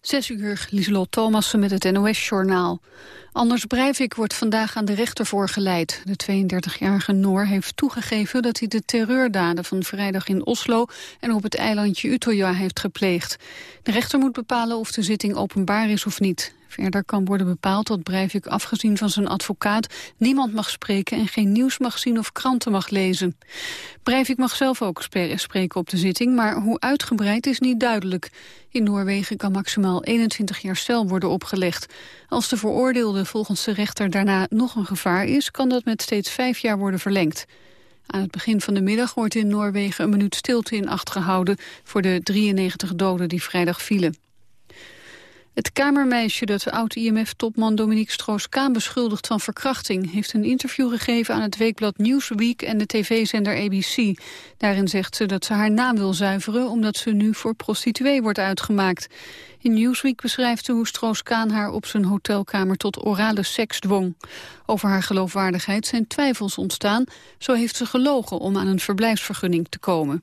Zes uur, Lieselot Thomassen met het NOS-journaal. Anders Breivik wordt vandaag aan de rechter voorgeleid. De 32-jarige Noor heeft toegegeven dat hij de terreurdaden van vrijdag in Oslo en op het eilandje Utøya heeft gepleegd. De rechter moet bepalen of de zitting openbaar is of niet. Verder kan worden bepaald dat Breivik afgezien van zijn advocaat niemand mag spreken en geen nieuws mag zien of kranten mag lezen. Breivik mag zelf ook spreken op de zitting, maar hoe uitgebreid is niet duidelijk. In Noorwegen kan maximaal 21 jaar cel worden opgelegd. Als de veroordeelde volgens de rechter daarna nog een gevaar is, kan dat met steeds vijf jaar worden verlengd. Aan het begin van de middag wordt in Noorwegen een minuut stilte in acht gehouden voor de 93 doden die vrijdag vielen. Het kamermeisje dat oud-IMF-topman Dominique Stroos-Kaan beschuldigt van verkrachting... heeft een interview gegeven aan het weekblad Newsweek en de tv-zender ABC. Daarin zegt ze dat ze haar naam wil zuiveren... omdat ze nu voor prostituee wordt uitgemaakt. In Newsweek beschrijft ze hoe Stroos-Kaan haar op zijn hotelkamer tot orale seks dwong. Over haar geloofwaardigheid zijn twijfels ontstaan. Zo heeft ze gelogen om aan een verblijfsvergunning te komen.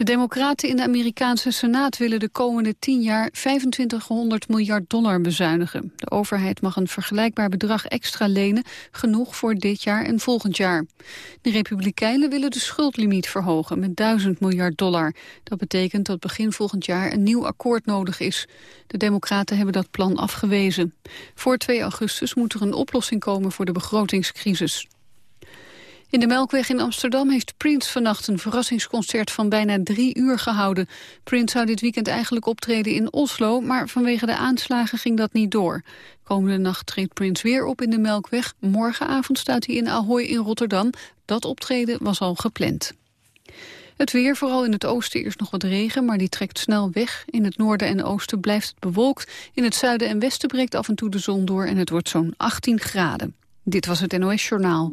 De democraten in de Amerikaanse Senaat willen de komende tien jaar 2500 miljard dollar bezuinigen. De overheid mag een vergelijkbaar bedrag extra lenen, genoeg voor dit jaar en volgend jaar. De Republikeinen willen de schuldlimiet verhogen met 1000 miljard dollar. Dat betekent dat begin volgend jaar een nieuw akkoord nodig is. De democraten hebben dat plan afgewezen. Voor 2 augustus moet er een oplossing komen voor de begrotingscrisis. In de Melkweg in Amsterdam heeft Prince vannacht een verrassingsconcert van bijna drie uur gehouden. Prince zou dit weekend eigenlijk optreden in Oslo, maar vanwege de aanslagen ging dat niet door. Komende nacht treedt Prince weer op in de Melkweg. Morgenavond staat hij in Ahoy in Rotterdam. Dat optreden was al gepland. Het weer, vooral in het oosten eerst nog wat regen, maar die trekt snel weg. In het noorden en oosten blijft het bewolkt. In het zuiden en westen breekt af en toe de zon door en het wordt zo'n 18 graden. Dit was het NOS Journaal.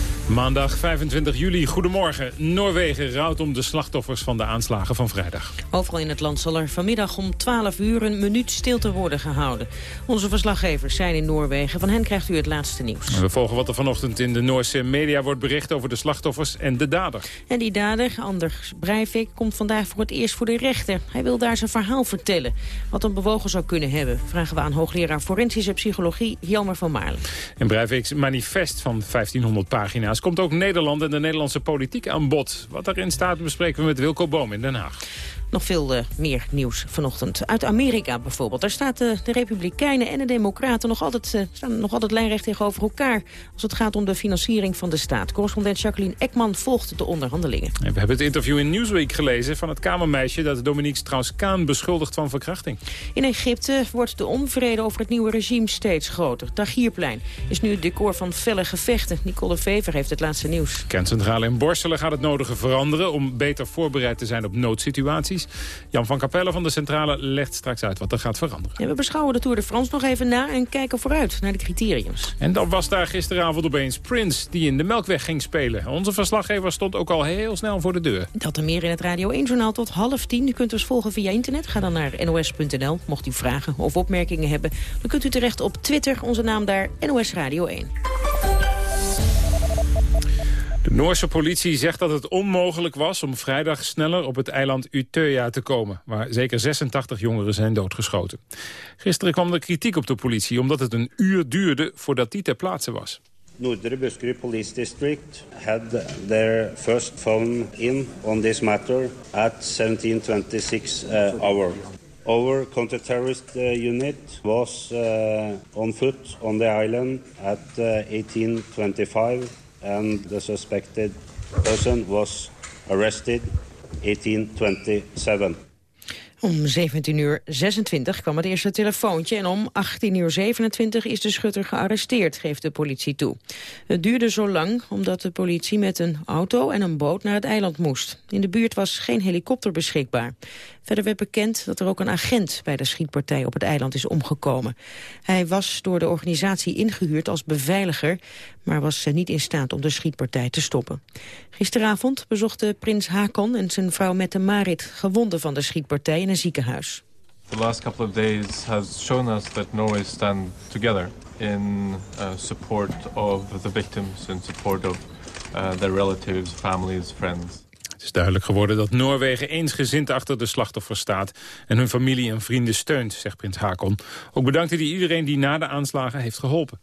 Maandag 25 juli, goedemorgen. Noorwegen rouwt om de slachtoffers van de aanslagen van vrijdag. Overal in het land zal er vanmiddag om 12 uur een minuut stilte worden gehouden. Onze verslaggevers zijn in Noorwegen. Van hen krijgt u het laatste nieuws. We volgen wat er vanochtend in de Noorse media wordt bericht over de slachtoffers en de dader. En die dader, Anders Breivik, komt vandaag voor het eerst voor de rechter. Hij wil daar zijn verhaal vertellen. Wat hem bewogen zou kunnen hebben, vragen we aan hoogleraar forensische psychologie Jelmer van Maarlen. En Breivik's manifest van 1500 pagina's komt ook Nederland en de Nederlandse politiek aan bod. Wat daarin staat bespreken we met Wilco Boom in Den Haag. Nog veel uh, meer nieuws vanochtend. Uit Amerika bijvoorbeeld. Daar staan uh, de Republikeinen en de Democraten nog altijd, uh, staan nog altijd lijnrecht tegenover elkaar... als het gaat om de financiering van de staat. Correspondent Jacqueline Ekman volgt de onderhandelingen. En we hebben het interview in Newsweek gelezen van het kamermeisje... dat Dominique Strauss-Kaan beschuldigt van verkrachting. In Egypte wordt de onvrede over het nieuwe regime steeds groter. Tahrirplein is nu het decor van felle gevechten. Nicole Vever heeft het laatste nieuws. Kerncentrale in Borselen gaat het nodige veranderen... om beter voorbereid te zijn op noodsituaties. Jan van Capelle van de Centrale legt straks uit wat er gaat veranderen. En we beschouwen de Tour de France nog even na en kijken vooruit naar de criteriums. En dan was daar gisteravond opeens Prince die in de Melkweg ging spelen. Onze verslaggever stond ook al heel snel voor de deur. Dat en meer in het Radio 1-journaal tot half tien. U kunt ons volgen via internet. Ga dan naar nos.nl. Mocht u vragen of opmerkingen hebben, dan kunt u terecht op Twitter. Onze naam daar, NOS Radio 1. De Noorse politie zegt dat het onmogelijk was om vrijdag sneller op het eiland Utøya te komen, waar zeker 86 jongeren zijn doodgeschoten. Gisteren kwam er kritiek op de politie omdat het een uur duurde voordat die ter plaatse was. Nordre Buskerud Police District had their first phone in on this matter at 1726 uh, hour. Our counter-terrorist uh, unit was uh, on foot on the island at uh, 1825 and the suspected person was arrested 1827. Om 17 uur 26 kwam het eerste telefoontje en om 18 uur 27 is de schutter gearresteerd, geeft de politie toe. Het duurde zo lang omdat de politie met een auto en een boot naar het eiland moest. In de buurt was geen helikopter beschikbaar. Verder werd bekend dat er ook een agent bij de schietpartij op het eiland is omgekomen. Hij was door de organisatie ingehuurd als beveiliger, maar was niet in staat om de schietpartij te stoppen. Gisteravond bezochten prins Hakon en zijn vrouw Mette Marit gewonden van de schietpartij in een ziekenhuis. The last couple of days has shown us that Norway stand together in uh, support of the victims, in support of uh, their relatives, families, friends. Het is duidelijk geworden dat Noorwegen eensgezind achter de slachtoffers staat... en hun familie en vrienden steunt, zegt prins Hakon. Ook bedankte hij iedereen die na de aanslagen heeft geholpen.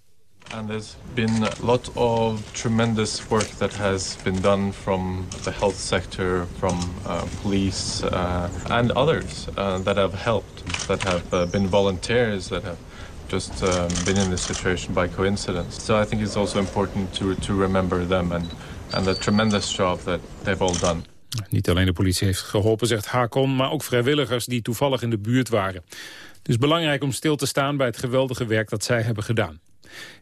And there's been a lot of tremendous work that has been done from the health sector, from uh, police uh, and others uh, that have helped, that have uh, been volunteers, that have just um, been in this situation by coincidence. So I think it's also important to, to remember them and, and the tremendous job that they've all done. Niet alleen de politie heeft geholpen, zegt Hakon, maar ook vrijwilligers die toevallig in de buurt waren. Het is belangrijk om stil te staan bij het geweldige werk dat zij hebben gedaan.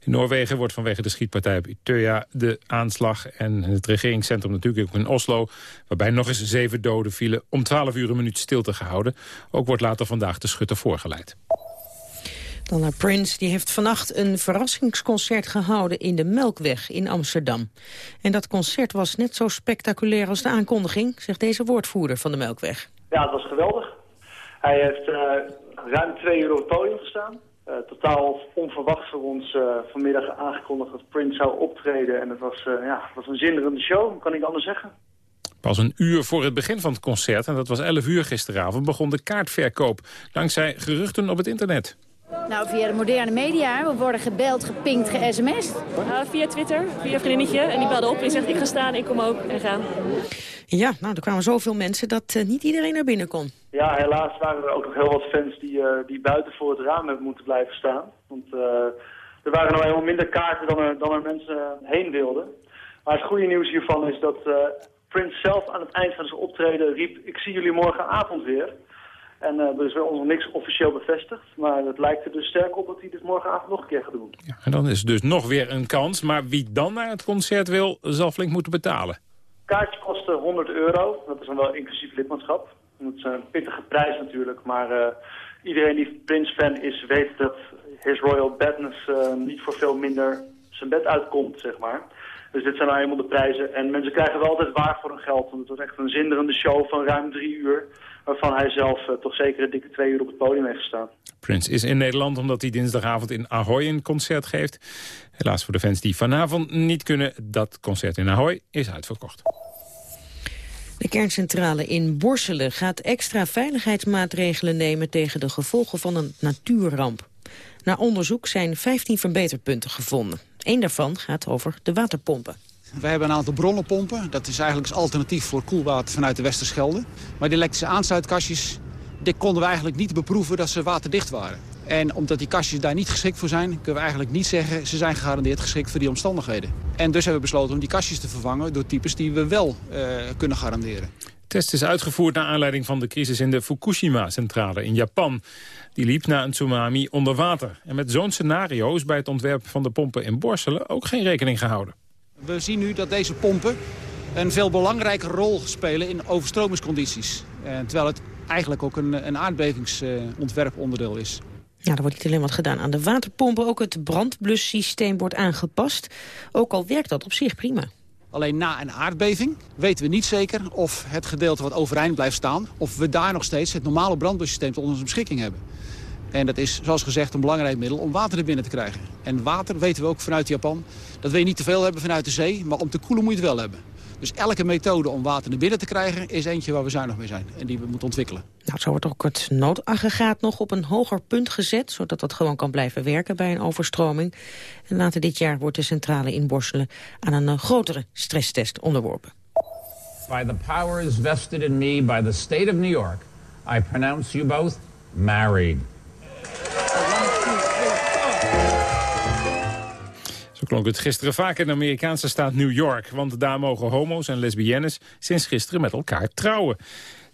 In Noorwegen wordt vanwege de schietpartij op Utøya de aanslag... en het regeringscentrum natuurlijk ook in Oslo... waarbij nog eens zeven doden vielen om 12 uur een minuut stilte gehouden. Ook wordt later vandaag de schutter voorgeleid. Dan naar Prince. Die heeft vannacht een verrassingsconcert gehouden in de Melkweg in Amsterdam. En dat concert was net zo spectaculair als de aankondiging, zegt deze woordvoerder van de Melkweg. Ja, het was geweldig. Hij heeft uh, ruim twee uur op het podium gestaan. Uh, totaal onverwacht voor ons uh, vanmiddag aangekondigd dat Prince zou optreden. En het was, ja, het was een zinderende show, kan ik anders zeggen. Pas een uur voor het begin van het concert, en dat was 11 uur gisteravond, begon de kaartverkoop. Dankzij geruchten op het internet. Nou, via de moderne media. We worden gebeld, gepinkt, ge-sms'd. Uh, via Twitter, via een vriendinnetje. En die belde op en zegt, ik ga staan, ik kom ook en gaan. Ja, nou, er kwamen zoveel mensen dat uh, niet iedereen naar binnen kon. Ja, helaas waren er ook nog heel wat fans die, uh, die buiten voor het raam hebben moeten blijven staan. Want uh, er waren nog helemaal minder kaarten dan er, dan er mensen heen wilden. Maar het goede nieuws hiervan is dat Prince zelf aan het eind van zijn optreden riep... ik zie jullie morgenavond weer. En uh, er is wel nog niks officieel bevestigd. Maar het lijkt er dus sterk op dat hij dit morgenavond nog een keer gaat doen. Ja, en dan is dus nog weer een kans. Maar wie dan naar het concert wil, zal flink moeten betalen. Kaartjes kosten 100 euro. Dat is dan wel inclusief lidmaatschap. Dat is een pittige prijs natuurlijk. Maar uh, iedereen die Prince-fan is, weet dat His Royal Badness uh, niet voor veel minder zijn bed uitkomt, zeg maar. Dus dit zijn nou eenmaal de prijzen. En mensen krijgen wel altijd waar voor hun geld. Want het was echt een zinderende show van ruim drie uur waarvan hij zelf uh, toch zeker een dikke twee uur op het podium heeft gestaan. Prince is in Nederland omdat hij dinsdagavond in Ahoy een concert geeft. Helaas voor de fans die vanavond niet kunnen, dat concert in Ahoy is uitverkocht. De kerncentrale in Borselen gaat extra veiligheidsmaatregelen nemen tegen de gevolgen van een natuurramp. Na onderzoek zijn 15 verbeterpunten gevonden. Eén daarvan gaat over de waterpompen. We hebben een aantal bronnenpompen. Dat is eigenlijk als alternatief voor koelwater vanuit de Westerschelde. Maar die elektrische aansluitkastjes, die konden we eigenlijk niet beproeven dat ze waterdicht waren. En omdat die kastjes daar niet geschikt voor zijn, kunnen we eigenlijk niet zeggen... ze zijn gegarandeerd geschikt voor die omstandigheden. En dus hebben we besloten om die kastjes te vervangen door types die we wel uh, kunnen garanderen. test is uitgevoerd naar aanleiding van de crisis in de Fukushima-centrale in Japan. Die liep na een tsunami onder water. En met zo'n scenario is bij het ontwerp van de pompen in Borselen ook geen rekening gehouden. We zien nu dat deze pompen een veel belangrijke rol spelen in overstromingscondities. En terwijl het eigenlijk ook een, een aardbevingsontwerponderdeel is. Ja, er wordt niet alleen wat gedaan aan de waterpompen. Ook het brandblussysteem wordt aangepast. Ook al werkt dat op zich prima. Alleen na een aardbeving weten we niet zeker of het gedeelte wat overeind blijft staan... of we daar nog steeds het normale brandblussysteem tot onze beschikking hebben. En dat is, zoals gezegd, een belangrijk middel om water er binnen te krijgen. En water, weten we ook vanuit Japan, dat wil je niet te veel hebben vanuit de zee... maar om te koelen moet je het wel hebben. Dus elke methode om water naar binnen te krijgen is eentje waar we zuinig mee zijn. En die we moeten ontwikkelen. Nou, zo wordt ook het noodaggregaat nog op een hoger punt gezet... zodat dat gewoon kan blijven werken bij een overstroming. En later dit jaar wordt de centrale in Borselen aan een uh, grotere stresstest onderworpen. By the powers vested in me by the state of New York, I pronounce you both married. Zo klonk het gisteren vaak in de Amerikaanse staat New York. Want daar mogen homo's en lesbiennes sinds gisteren met elkaar trouwen.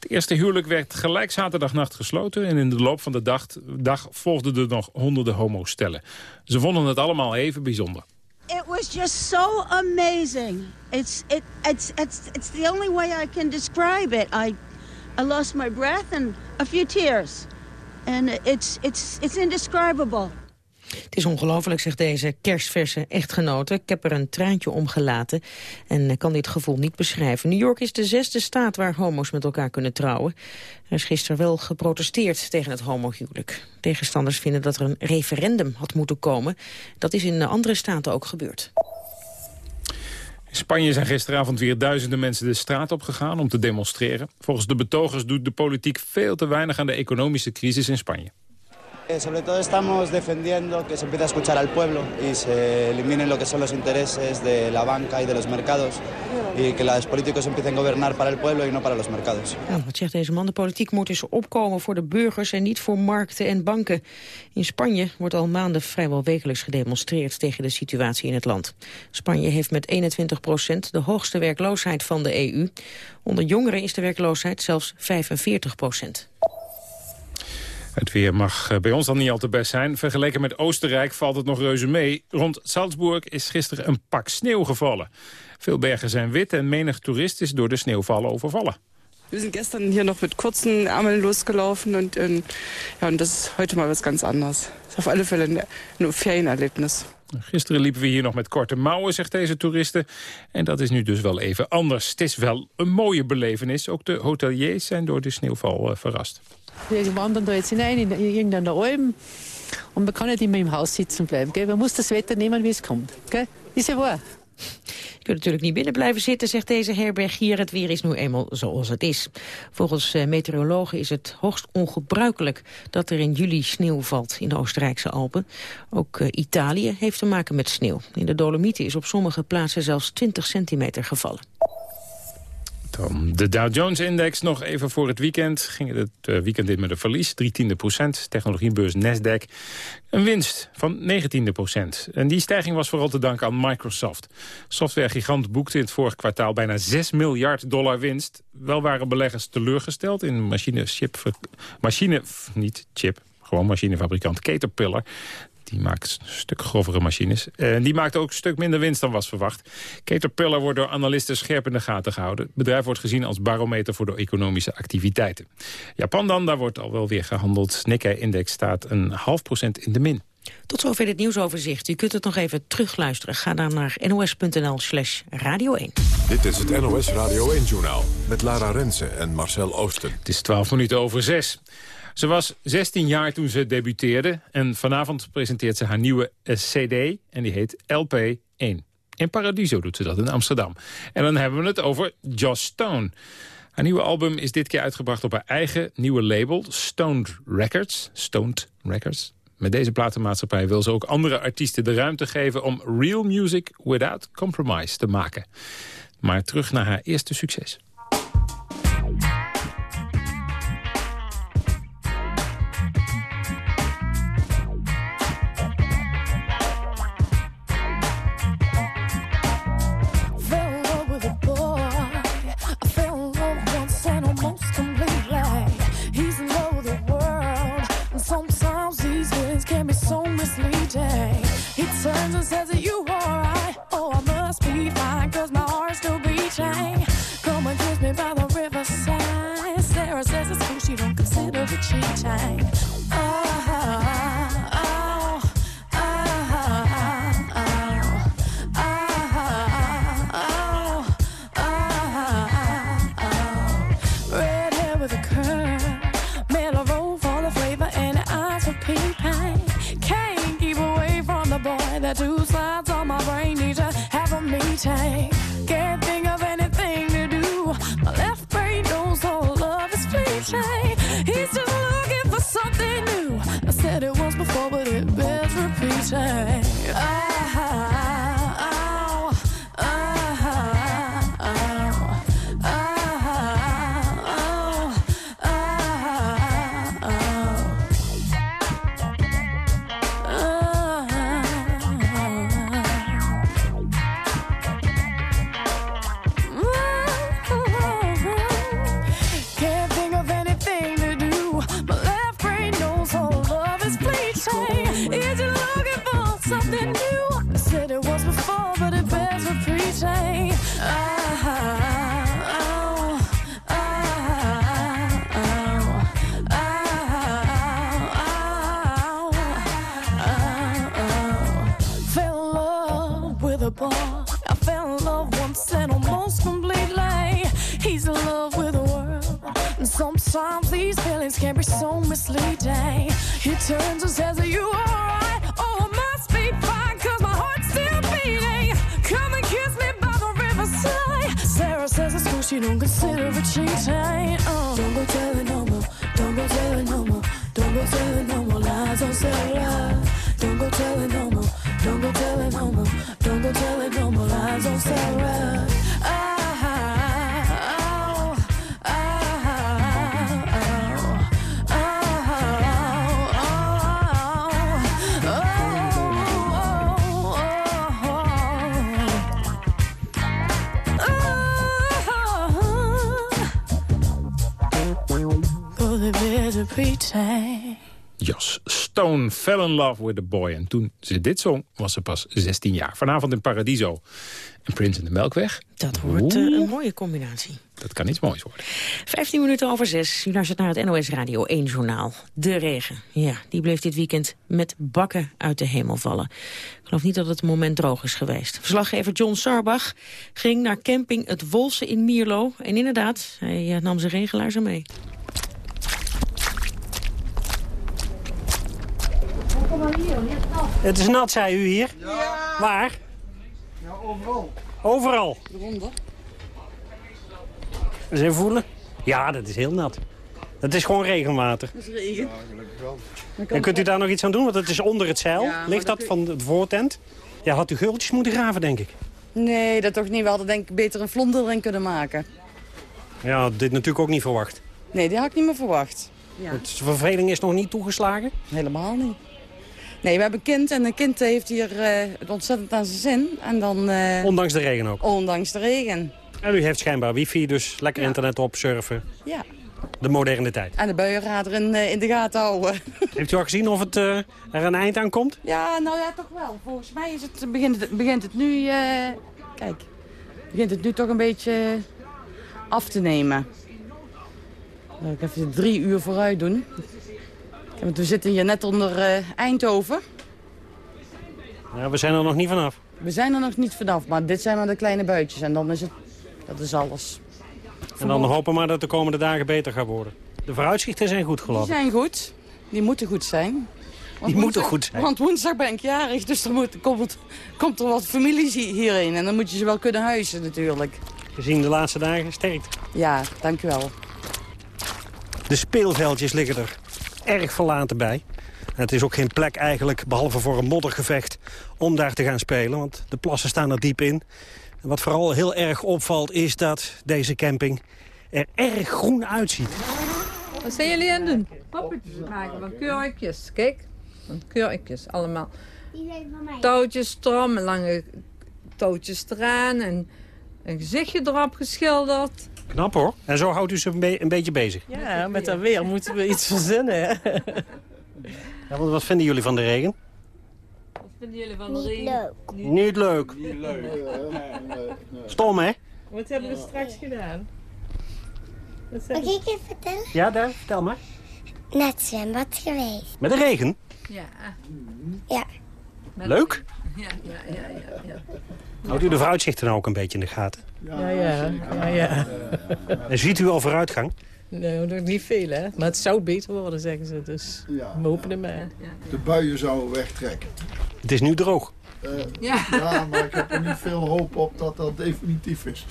Het eerste huwelijk werd gelijk zaterdagnacht gesloten... en in de loop van de dag, dag volgden er nog honderden homostellen. Ze vonden het allemaal even bijzonder. It was just so amazing. It's, it, it's, it's, it's the only way I can describe it. I, I lost my breath and a few tears. And it's, it's, it's indescribable. Het is ongelooflijk, zegt deze kerstverse echtgenote. Ik heb er een traantje om gelaten en kan dit gevoel niet beschrijven. New York is de zesde staat waar homo's met elkaar kunnen trouwen. Er is gisteren wel geprotesteerd tegen het homohuwelijk. Tegenstanders vinden dat er een referendum had moeten komen. Dat is in andere staten ook gebeurd. In Spanje zijn gisteravond weer duizenden mensen de straat op gegaan om te demonstreren. Volgens de betogers doet de politiek veel te weinig aan de economische crisis in Spanje. Eh, sobre todo estamos defendiendo que se empiece a escuchar al pueblo y se eliminen lo que son los intereses de la banca y de los mercados y que los políticos empiecen a gobernar para el pueblo y no para los mercados. Ja, wat zegt deze man? De politiek moet dus opkomen voor de burgers en niet voor markten en banken. In Spanje wordt al maanden vrijwel wekelijks gedemonstreerd tegen de situatie in het land. Spanje heeft met 21 procent de hoogste werkloosheid van de EU. Onder jongeren is de werkloosheid zelfs 45 procent. Het weer mag eh, bij ons dan niet al te best zijn. Vergeleken met Oostenrijk valt het nog reuze mee. Rond Salzburg is gisteren een pak sneeuw gevallen. Veel bergen zijn wit en menig toerist is door de sneeuwvallen overvallen. We zijn gestern hier nog met kurzen Ärmeln losgelaufen und, und, ja, und das ist heute mal was ganz anders. Het is op alle Fälle een, Ferienerlebnis. Gisteren liepen we hier nog met korte mouwen, zegt deze toeristen. En dat is nu dus wel even anders. Het is wel een mooie belevenis. Ook de hoteliers zijn door de sneeuwval uh, verrast. Wir wandern da jetzt hinein in irgendeine Alm und man kann nicht immer im Haus sitzen bleiben. Gell? Man muss das Wetter nehmen, wie es kommt. Gell? Ist ja. Je kunt natuurlijk niet binnen blijven zitten, zegt deze herberg hier. Het weer is nu eenmaal zoals het is. Volgens uh, meteorologen is het hoogst ongebruikelijk dat er in juli sneeuw valt in de Oostenrijkse Alpen. Ook uh, Italië heeft te maken met sneeuw. In de Dolomieten is op sommige plaatsen zelfs 20 centimeter gevallen. Dan de Dow Jones-index nog even voor het weekend. Ging het uh, weekend in met een verlies, 3 tiende procent. Technologiebeurs Nasdaq een winst van 19 procent. En die stijging was vooral te danken aan Microsoft. Softwaregigant boekte in het vorige kwartaal bijna 6 miljard dollar winst. Wel waren beleggers teleurgesteld in machine, machine niet chip, gewoon machinefabrikant Caterpillar. Die maakt een stuk grovere machines. En die maakt ook een stuk minder winst dan was verwacht. Caterpillar wordt door analisten scherp in de gaten gehouden. Het bedrijf wordt gezien als barometer voor de economische activiteiten. Japan dan, daar wordt al wel weer gehandeld. Nikkei-index staat een half procent in de min. Tot zover dit nieuwsoverzicht. U kunt het nog even terugluisteren. Ga dan naar nos.nl slash radio 1. Dit is het NOS Radio 1-journaal met Lara Rensen en Marcel Oosten. Het is 12 minuten over 6. Ze was 16 jaar toen ze debuteerde en vanavond presenteert ze haar nieuwe CD en die heet LP1. In Paradiso doet ze dat in Amsterdam. En dan hebben we het over Joss Stone. Haar nieuwe album is dit keer uitgebracht op haar eigen nieuwe label, Stoned Records. Stoned Records. Met deze platenmaatschappij wil ze ook andere artiesten de ruimte geven om real music without compromise te maken. Maar terug naar haar eerste succes. She don't consider it cheating. Uh. Don't go telling no more, don't go telling no more. Don't go telling no more lies on Sarah. Don't go telling no more, don't go telling no more. Pretend. Jos Stone fell in love with the boy. En toen ze dit zong, was ze pas 16 jaar. Vanavond in Paradiso. En Prins in de Melkweg. Dat wordt eh, een mooie combinatie. Dat kan iets moois worden. 15 minuten over 6. U luistert naar het NOS Radio 1 journaal. De regen. Ja, die bleef dit weekend met bakken uit de hemel vallen. Ik geloof niet dat het een moment droog is geweest. Verslaggever John Sarbach ging naar camping Het Wolse in Mierlo. En inderdaad, hij eh, nam zijn regelaars Het is nat, zei u hier? Waar? Ja, overal. Overal. Eronder. Eens even voelen. Ja, dat is heel nat. Dat is gewoon regenwater. Dat is regen. Ja, gelukkig wel. En kunt u daar nog iets aan doen? Want het is onder het zeil. Ja, Ligt dat dat van de voortent? Ja, had u geultjes moeten graven, denk ik. Nee, dat toch niet. We hadden denk ik beter een vlonder erin kunnen maken. Ja, dit natuurlijk ook niet verwacht. Nee, die had ik niet meer verwacht. Ja. De verveling is nog niet toegeslagen? Helemaal niet. Nee, we hebben een kind en een kind heeft hier eh, het ontzettend aan zijn zin. En dan, eh, Ondanks de regen ook. ondanks de regen. En u heeft schijnbaar wifi, dus lekker internet op, surfen. Ja. De moderne tijd. En de buienradar in, eh, in de gaten houden. Heeft u al gezien of het, er een eind aan komt? Ja, nou ja, toch wel. Volgens mij is het, begint, het, begint het nu... kijk, begint het nu toch een beetje af te nemen. Nou, ik even drie uur vooruit doen. Want we zitten hier net onder eh, Eindhoven. Ja, we zijn er nog niet vanaf. We zijn er nog niet vanaf, maar dit zijn maar de kleine buitjes. En dan is het... Dat is alles. En dan hopen we maar dat de komende dagen beter gaat worden. De vooruitzichten zijn goed Die geloof ik. zijn goed. Die moeten goed zijn. Want Die moeten goed zijn. Want woensdag ben ik jarig, dus dan moet, komt, komt er wat familie zie- hierheen. En dan moet je ze wel kunnen huizen natuurlijk. Gezien de laatste dagen sterkt. Ja, dank u wel. De speelveldjes liggen er erg verlaten bij. Het is ook geen plek eigenlijk, behalve voor een moddergevecht, om daar te gaan spelen. Want de plassen staan er diep in. En wat vooral heel erg opvalt is dat deze camping er erg groen uitziet. Wat zijn jullie aan het doen? Poppetjes maken van kurkjes. Kijk, van kurkjes allemaal. Touwtjes strom, lange touwtjes eraan en een gezichtje erop geschilderd. Knap hoor. En zo houdt u ze een, be- een beetje bezig. Ja, met dat weer moeten we iets verzinnen. Ja, want wat vinden jullie van de regen? Wat vinden jullie van de regen? Niet leuk. Niet leuk. Stom hè? Wat hebben we straks gedaan? Wat Mag ik je vertellen? Ja, daar, vertel maar. Naar het zwembad geweest. Met de regen? Ja. Ja. Leuk. Ja, ja, ja, ja. Ja. Houdt u de vooruitzichten nou ook een beetje in de gaten? Ja, ja, ja, ja. En ziet u al vooruitgang? Nou, nog niet veel, hè. Maar het zou beter worden, zeggen ze. Dus we hopen er maar. De buien zouden wegtrekken. Het is nu droog. Eh, Ja. ja. maar ik heb er niet veel hoop op dat dat definitief is.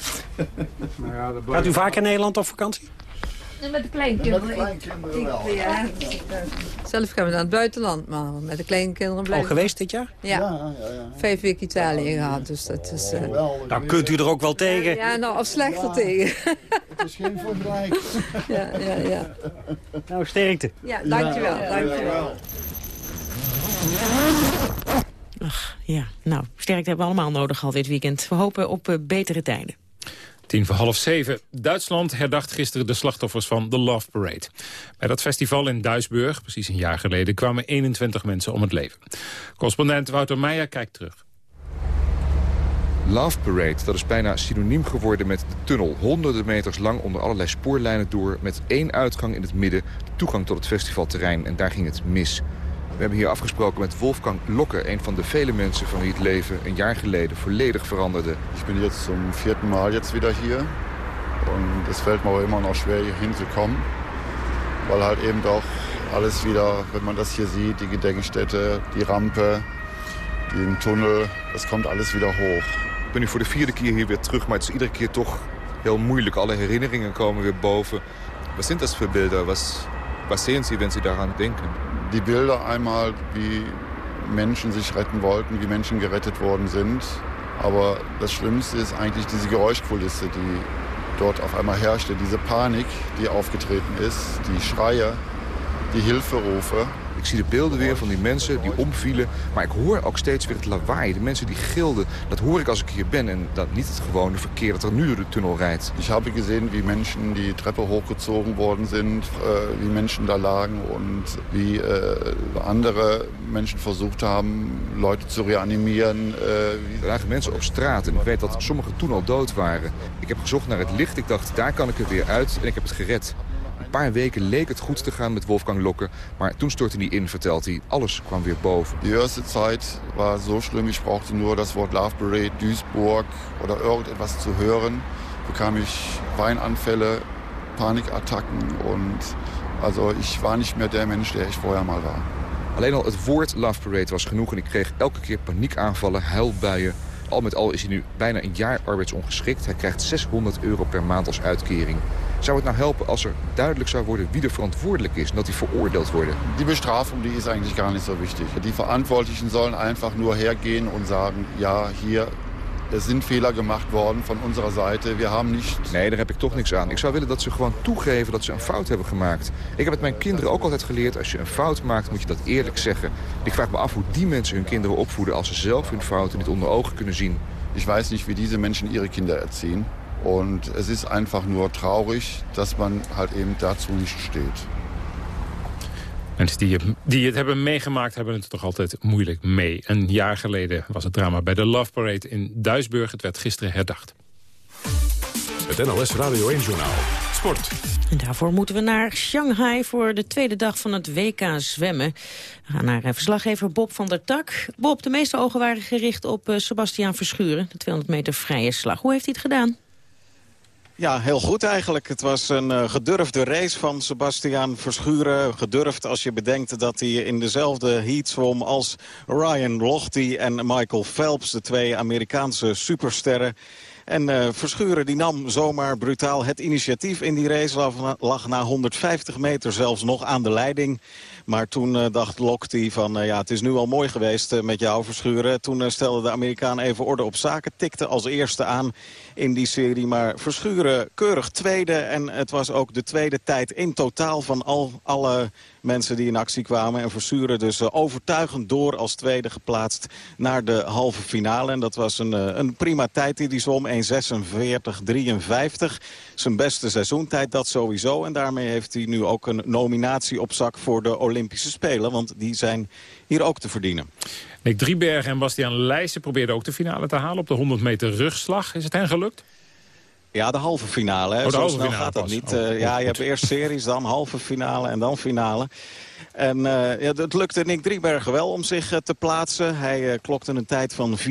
Gaat u vaak in Nederland op vakantie? Met de kleinkinderen. Met de kleinkinderen wel. ja. Zelf gaan we naar het buitenland, maar met de kleinkinderen Al blijven. geweest dit jaar? Ja. Vijf weken Italië gehad, dus dat is... eh, Nou kunt u er ook wel tegen. ja, nou, of slechter tegen. Het is geen vergelijk. ja, ja, ja. Nou, sterkte. Ja, dankjewel, dankjewel. Ach, ja, nou, sterkte hebben we allemaal nodig al dit weekend. We hopen op eh, betere tijden. Tien voor half zeven. Duitsland herdacht gisteren de slachtoffers van de Love Parade. Bij dat festival in Duisburg, precies een jaar geleden... kwamen 21 mensen om het leven. Correspondent Wouter Meijer kijkt terug. Love Parade, dat is bijna synoniem geworden met de tunnel. Honderden meters lang onder allerlei spoorlijnen door... met één uitgang in het midden, toegang tot het festivalterrein. En daar ging het mis. We hebben hier afgesproken met Wolfgang Lokke, een van de vele mensen van wie het leven een jaar geleden volledig veranderde. Ik ben jetzt zum vierten Mal jetzt wieder hier. Und es fällt mir immer noch schwer, hier hinzukommen. Weil halt eben doch alles wieder, wenn man das hier sieht, die Gedenkstätte, die Rampe, den Tunnel, das kommt alles wieder hoch. Ik ben nu voor de vierde keer hier weer terug, maar het is iedere keer toch heel moeilijk. Alle herinneringen komen weer boven. Wat zijn dat voor beelden? Was sehen Sie, wenn Sie daran denken? Die Bilder einmal, wie Menschen sich retten wollten, wie Menschen gerettet worden sind. Aber das Schlimmste ist eigentlich diese Geräuschkulisse, die dort auf einmal herrschte. Diese Panik, die aufgetreten ist, die Schreie, die Hilferufe. Ik zie de beelden weer van die mensen die omvielen. Maar ik hoor ook steeds weer het lawaai. De mensen die gilden. Dat hoor ik als ik hier ben. En dat niet het gewone verkeer dat er nu door de tunnel rijdt. Ich habe gesehen, wie Menschen die Treppe hochgezogen worden sind, äh, wie Menschen da lagen und wie äh, andere Menschen versucht haben, Leute zu reanimieren. Äh, Er lagen mensen op straat en ik weet dat sommigen toen al dood waren. Ik heb gezocht naar het licht. Ik dacht, daar kan ik er weer uit. En ik heb het gered. Een paar weken leek het goed te gaan met Wolfgang Lokke. Maar toen stortte hij in, vertelt hij. Alles kwam weer boven. Die erste Zeit war so schlimm, ich brauchte nur das Wort Love Parade, Duisburg oder irgendetwas zu hören. Bekam ich Weinanfälle, Panikattacken und also ich war nicht mehr der Mensch, der ich vorher mal war. Alleen al het woord Love Parade was genoeg en ik kreeg elke keer paniekaanvallen, huilbuien. Al met al is hij nu bijna een jaar arbeidsongeschikt. Hij krijgt 600 euro per maand als uitkering. Zou het nou helpen als er duidelijk zou worden wie er verantwoordelijk is... en dat hij veroordeeld wordt? Die Bestrafung, die ist eigentlich gar nicht so wichtig. Die Verantwortlichen sollen einfach nur hergehen und sagen, ja, hier, es sind Fehler gemacht worden von unserer Seite. Wir haben nicht... Nee, daar heb ik toch niks aan. Ik zou willen dat ze gewoon toegeven dat ze een fout hebben gemaakt. Ik heb het mijn kinderen ook altijd geleerd. Als je een fout maakt, moet je dat eerlijk zeggen. Ik vraag me af hoe die mensen hun kinderen opvoeden... als ze zelf hun fouten niet onder ogen kunnen zien. Ich weiß nicht, wie diese Menschen ihre Kinder erziehen. Und es ist einfach nur traurig, dass man halt eben dazu nicht steht. Mensen die, die het hebben meegemaakt hebben het toch altijd moeilijk mee. Een jaar geleden was het drama bij de Love Parade in Duisburg. Het werd gisteren herdacht. Het NLS Radio 1 Journaal. Sport. En daarvoor moeten we naar Shanghai voor de tweede dag van het WK zwemmen. We gaan naar eh, verslaggever Bob van der Tak. Bob, de meeste ogen waren gericht op eh, Sebastiaan Verschuren, de 200 meter vrije slag. Hoe heeft hij het gedaan? Ja, heel goed eigenlijk. Het was een uh, gedurfde race van Sebastiaan Verschuren. Gedurfd als je bedenkt dat hij in dezelfde heat zwom als Ryan Lochte en Michael Phelps, de twee Amerikaanse supersterren. En uh, Verschuren die nam zomaar brutaal het initiatief in die race. Lag, na 150 meter zelfs nog aan de leiding. Maar toen uh, dacht Lochte van uh, ja, het is nu al mooi geweest met jou Verschuren. Toen stelde de Amerikaan even orde op zaken. Tikte als eerste aan in die serie. Maar Verschuren keurig tweede. En het was ook de tweede tijd in totaal van al alle mensen die in actie kwamen. En Verschuren dus overtuigend door als tweede geplaatst naar de halve finale. En dat was een, een prima tijd die hij zwom. 1.46.53. Zijn beste seizoentijd, dat sowieso. En daarmee heeft hij nu ook een nominatie op zak voor de Olympische Spelen. Want die zijn hier ook te verdienen. Nick Driebergen en Bastiaan Leijsen probeerden ook de finale te halen op de 100 meter rugslag. Is het hen gelukt? Ja, de halve finale. Hè. Oh, de Zo halve snel finale gaat dat pas. niet. Oh, Uh, goed, ja, je hebt eerst series, dan halve finale en dan finale. En uh, ja, het lukte Nick Driebergen wel om zich uh, te plaatsen. Hij klokte een tijd van 54-30.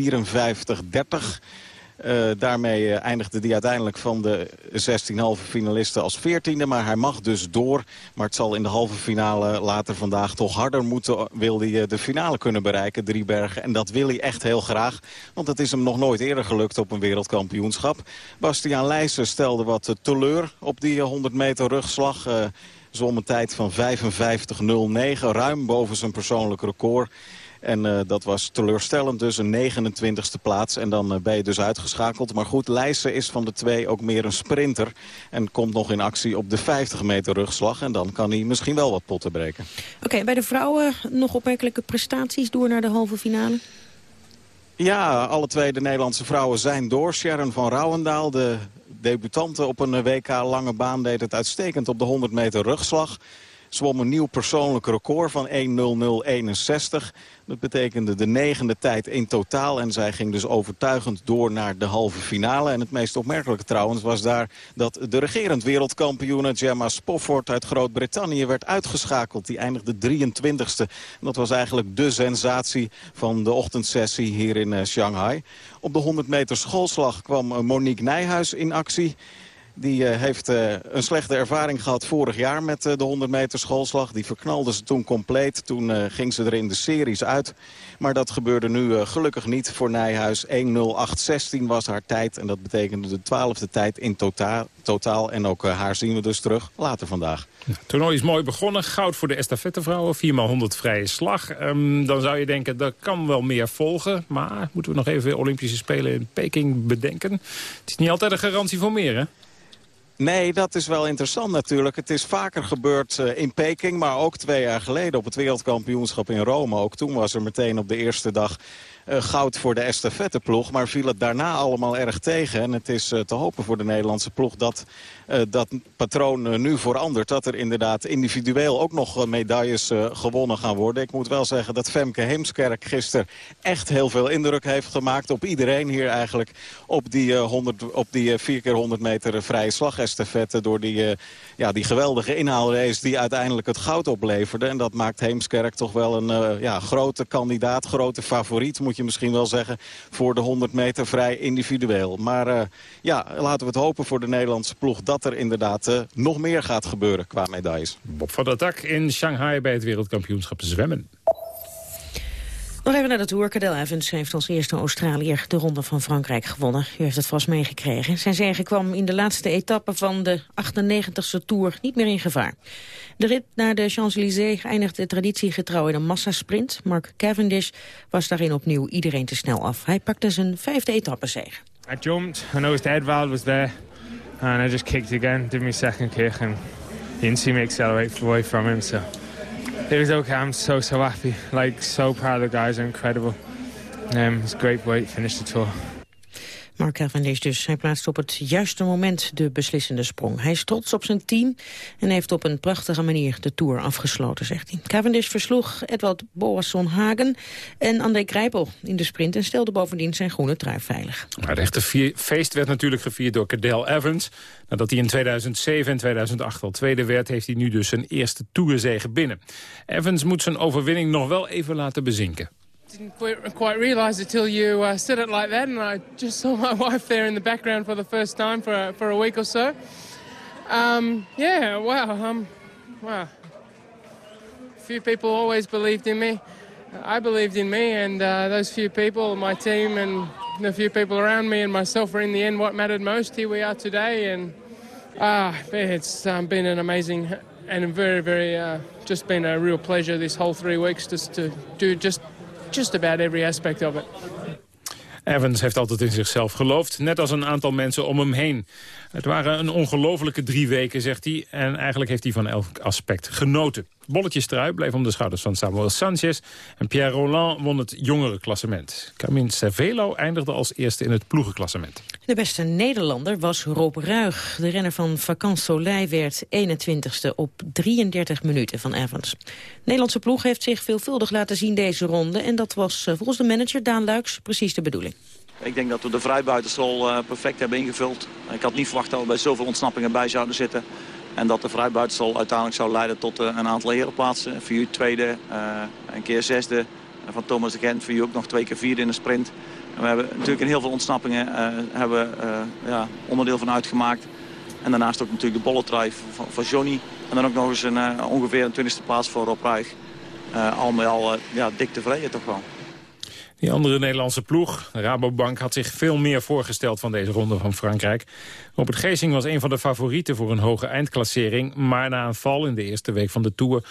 Uh, daarmee uh, eindigde hij uiteindelijk van de 16 halve finalisten als 14e. Maar hij mag dus door. Maar het zal in de halve finale later vandaag toch harder moeten... wil hij uh, de finale kunnen bereiken, Driebergen. En dat wil hij echt heel graag. Want het is hem nog nooit eerder gelukt op een wereldkampioenschap. Bastiaan Leijsen stelde wat teleur op die 100 meter rugslag... zwom een tijd van 55.09, ruim boven zijn persoonlijk record... En uh, dat was teleurstellend dus, een 29ste plaats. En dan uh, ben je dus uitgeschakeld. Maar goed, Leijsen is van de twee ook meer een sprinter. En komt nog in actie op de 50 meter rugslag. En dan kan hij misschien wel wat potten breken. Oké, okay, bij de vrouwen nog opmerkelijke prestaties door naar de halve finale? Ja, alle twee de Nederlandse vrouwen zijn door. Sharon van Rouwendaal, de debutante op een WK lange baan, deed het uitstekend op de 100 meter rugslag. Zwom een nieuw persoonlijk record van 1.0061. Dat betekende de negende tijd in totaal. En zij ging dus overtuigend door naar de halve finale. En het meest opmerkelijke trouwens was daar dat de regerend wereldkampioene Gemma Spofford uit Groot-Brittannië werd uitgeschakeld. Die eindigde 23ste. En dat was eigenlijk de sensatie van de ochtendsessie hier in eh, Shanghai. Op de 100 meter schoolslag kwam eh, Monique Nijhuis in actie. Die uh, heeft uh, een slechte ervaring gehad vorig jaar met uh, de 100 meter schoolslag. Die verknalde ze toen compleet. Toen ging ze er in de series uit. Maar dat gebeurde nu gelukkig niet voor Nijhuis. 1.08.16 was haar tijd. En dat betekende de twaalfde tijd in totaal. totaal. En ook haar zien we dus terug later vandaag. Het toernooi is mooi begonnen. Goud voor de estafettevrouwen. 4x100 vrije slag. Um, dan zou je denken, dat kan wel meer volgen. Maar moeten we nog even Olympische Spelen in Peking bedenken. Het is niet altijd een garantie voor meer, hè? Nee, dat is wel interessant natuurlijk. Het is vaker gebeurd uh, in Peking, maar ook twee jaar geleden op het wereldkampioenschap in Rome. Ook toen was er meteen op de eerste dag goud voor de estafetteploeg. Maar viel het daarna allemaal erg tegen. En het is uh, te hopen voor de Nederlandse ploeg dat uh, dat patroon nu verandert. Dat er inderdaad individueel ook nog medailles gewonnen gaan worden. Ik moet wel zeggen dat Femke Heemskerk gisteren echt heel veel indruk heeft gemaakt. Op iedereen hier eigenlijk op die, 100, op die 4 keer 100 meter vrije slagestafette. Door die, ja, die geweldige inhaalrace die uiteindelijk het goud opleverde. En dat maakt Heemskerk toch wel een ja, grote kandidaat, grote favoriet moet je misschien wel zeggen, voor de 100 meter vrij individueel. Maar uh, ja, laten we het hopen voor de Nederlandse ploeg dat er inderdaad uh, nog meer gaat gebeuren qua medailles. Bob van der Tak in Shanghai bij het wereldkampioenschap zwemmen. Nog even naar de Tour. Cadel Evans heeft als eerste Australiër de Ronde van Frankrijk gewonnen. U heeft het vast meegekregen. Zijn zege kwam in de laatste etappe van de 98e Tour niet meer in gevaar. De rit naar de Champs-Élysées eindigde traditiegetrouw in een massasprint. Mark Cavendish was daarin opnieuw iedereen te snel af. Hij pakte zijn vijfde etappezege. I jumped, I noticed Edvald was there. And I just kicked again, did my second kick. And he didn't see me accelerate away from him, so... It was okay. I'm so, so happy. Like, so proud of the guys. Are incredible. Um, it's a great way to finish the tour. Mark Cavendish dus. Hij plaatst op het juiste moment de beslissende sprong. Hij is trots op zijn team en heeft op een prachtige manier de Tour afgesloten, zegt hij. Cavendish versloeg Edward Boasson Hagen en André Krijpel in de sprint... en stelde bovendien zijn groene trui veilig. Maar het echte feest werd natuurlijk gevierd door Cadel Evans. Nadat hij in 2007 en 2008 al tweede werd... heeft hij nu dus zijn eerste Tourzege binnen. Evans moet zijn overwinning nog wel even laten bezinken. Didn't quite, quite realise it till you uh, said it like that, and I just saw my wife there in the background for the first time for a, for a week or so. Um, yeah, wow, um, wow. Few people always believed in me. I believed in me, and uh, those few people, my team, and the few people around me and myself were in the end what mattered most. Here we are today, and uh, it's um, been an amazing and very, very, uh, just been a real pleasure this whole three weeks just to do just just about every aspect of it. Evans heeft altijd in zichzelf geloofd, net als een aantal mensen om hem heen. Het waren een ongelofelijke drie weken, zegt hij. En eigenlijk heeft hij van elk aspect genoten. Bolletjestrui bleef om de schouders van Samuel Sanchez. En Pierre Roland won het jongere klassement. Carmine Cervelo eindigde als eerste in het ploegenklassement. De beste Nederlander was Rob Ruig. De renner van Vacances Soleil werd 21ste op 33 minuten van Evans. De Nederlandse ploeg heeft zich veelvuldig laten zien deze ronde. En dat was eh, volgens de manager Daan Luiks precies de bedoeling. Ik denk dat we de vrijbuitersrol uh, perfect hebben ingevuld. Ik had niet verwacht dat we bij zoveel ontsnappingen bij zouden zitten. En dat de vrijbuitersrol uiteindelijk zou leiden tot uh, een aantal herenplaatsen. Voor u tweede, uh, een keer zesde. Van Thomas de Gent voor u ook nog twee keer vierde in de sprint. En we hebben natuurlijk in heel veel ontsnappingen hebben, ja, onderdeel van uitgemaakt. En daarnaast ook natuurlijk de bolletrui van, van Johnny. En dan ook nog eens een, ongeveer een twintigste plaats voor Rob Ruig. al met al ja, dik tevreden toch wel. Die andere Nederlandse ploeg, Rabobank, had zich veel meer voorgesteld van deze ronde van Frankrijk. Robert Geesing was een van de favorieten voor een hoge eindklassering. Maar na een val in de eerste week van de Tour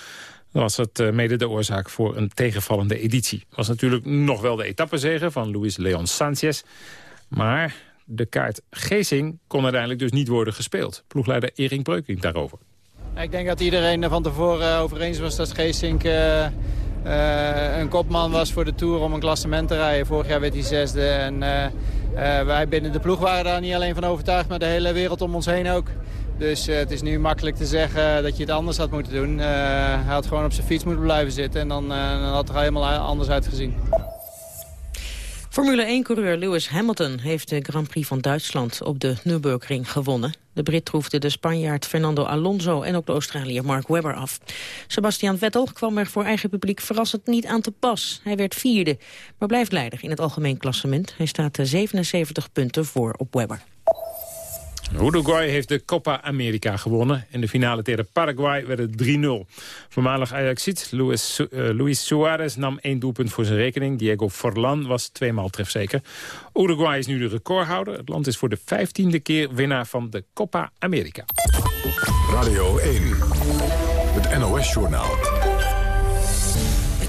was het eh, mede de oorzaak voor een tegenvallende editie. was natuurlijk nog wel de etappezege van Luis Leon Sanchez. Maar de kaart Geesing kon uiteindelijk dus niet worden gespeeld. Ploegleider Erik Breukink daarover. Ik denk dat iedereen er van tevoren over eens was dat Geesink... Uh, een kopman was voor de Tour om een klassement te rijden. Vorig jaar werd hij zesde en uh, Eh, wij binnen de ploeg waren daar niet alleen van overtuigd, maar de hele wereld om ons heen ook. Dus eh, het is nu makkelijk te zeggen dat je het anders had moeten doen. Eh, hij had gewoon op zijn fiets moeten blijven zitten en dan, eh, dan had het er helemaal anders uitgezien. Formule 1-coureur Lewis Hamilton heeft de Grand Prix van Duitsland op de Nürburgring gewonnen. De Brit troefde de Spanjaard Fernando Alonso en ook de Australiër Mark Webber af. Sebastian Vettel kwam er voor eigen publiek verrassend niet aan te pas. Hij werd vierde, maar blijft leider in het algemeen klassement. Hij staat 77 punten voor op Webber. Uruguay heeft de Copa America gewonnen. In de finale tegen Paraguay werd het 3-0. Voormalig Ajaxiet Luis, eh, Luis Suarez nam één doelpunt voor zijn rekening. Diego Forlan was tweemaal trefzeker. Uruguay is nu de recordhouder. Het land is voor de vijftiende keer winnaar van de Copa America. Radio 1, het NOS-journaal.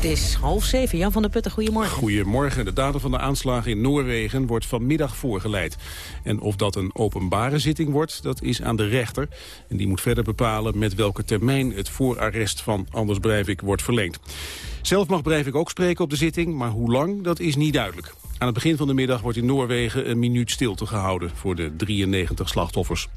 Het is half zeven. Jan van der Putten, goedemorgen. Goedemorgen. De dader van de aanslagen in Noorwegen wordt vanmiddag voorgeleid. En of dat een openbare zitting wordt, dat is aan de rechter. En die moet verder bepalen met welke termijn het voorarrest van Anders Breivik wordt verlengd. Zelf mag Breivik ook spreken op de zitting, maar hoe lang, dat is niet duidelijk. Aan het begin van de middag wordt in Noorwegen een minuut stilte gehouden voor de 93 slachtoffers.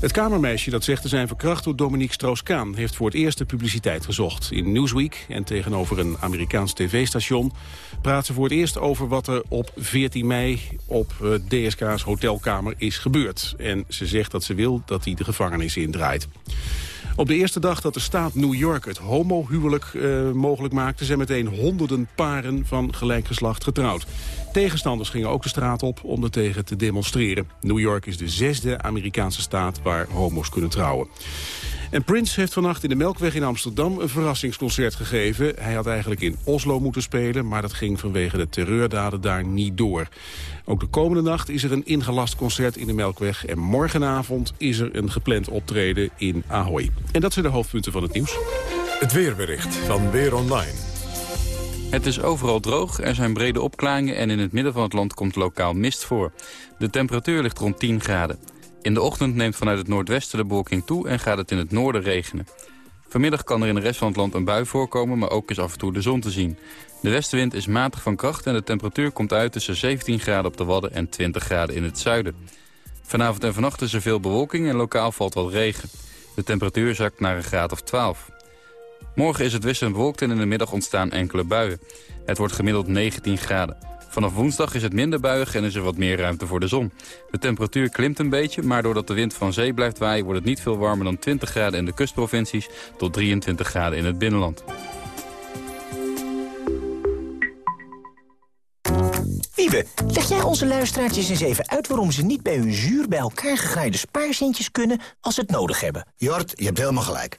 Het kamermeisje dat zegt te zijn verkracht door Dominique Strauss-Kaan... heeft voor het eerst de publiciteit gezocht. In Newsweek en tegenover een Amerikaans tv-station... praat ze voor het eerst over wat er op 14 mei op eh, DSK's hotelkamer is gebeurd. En ze zegt dat ze wil dat hij de gevangenis indraait. Op de eerste dag dat de staat New York het homohuwelijk eh, mogelijk maakte... zijn meteen honderden paren van gelijk geslacht getrouwd. Tegenstanders gingen ook de straat op om er tegen te demonstreren. New York is de zesde Amerikaanse staat waar homo's kunnen trouwen. En Prince heeft vannacht in de Melkweg in Amsterdam een verrassingsconcert gegeven. Hij had eigenlijk in Oslo moeten spelen, maar dat ging vanwege de terreurdaden daar niet door. Ook de komende nacht is er een ingelast concert in de Melkweg. En morgenavond is er een gepland optreden in Ahoy. En dat zijn de hoofdpunten van het nieuws. Het weerbericht van Weer Online. Het is overal droog, er zijn brede opklaringen en in het midden van het land komt lokaal mist voor. De temperatuur ligt rond 10 graden. In de ochtend neemt vanuit het noordwesten de bewolking toe en gaat het in het noorden regenen. Vanmiddag kan er in de rest van het land een bui voorkomen, maar ook is af en toe de zon te zien. De westenwind is matig van kracht en de temperatuur komt uit tussen 17 graden op de Wadden en 20 graden in het zuiden. Vanavond en vannacht is er veel bewolking en lokaal valt wat regen. De temperatuur zakt naar een graad of 12. Morgen is het wisselend bewolkt en in de middag ontstaan enkele buien. Het wordt gemiddeld 19 graden. Vanaf woensdag is het minder buiig en is er wat meer ruimte voor de zon. De temperatuur klimt een beetje, maar doordat de wind van zee blijft waaien... wordt het niet veel warmer dan 20 graden in de kustprovincies... tot 23 graden in het binnenland. Wiebe, leg jij onze luisteraartjes eens even uit... waarom ze niet bij hun zuur bij elkaar gegraaide spaarcentjes kunnen... als ze het nodig hebben? Jort, je hebt helemaal gelijk.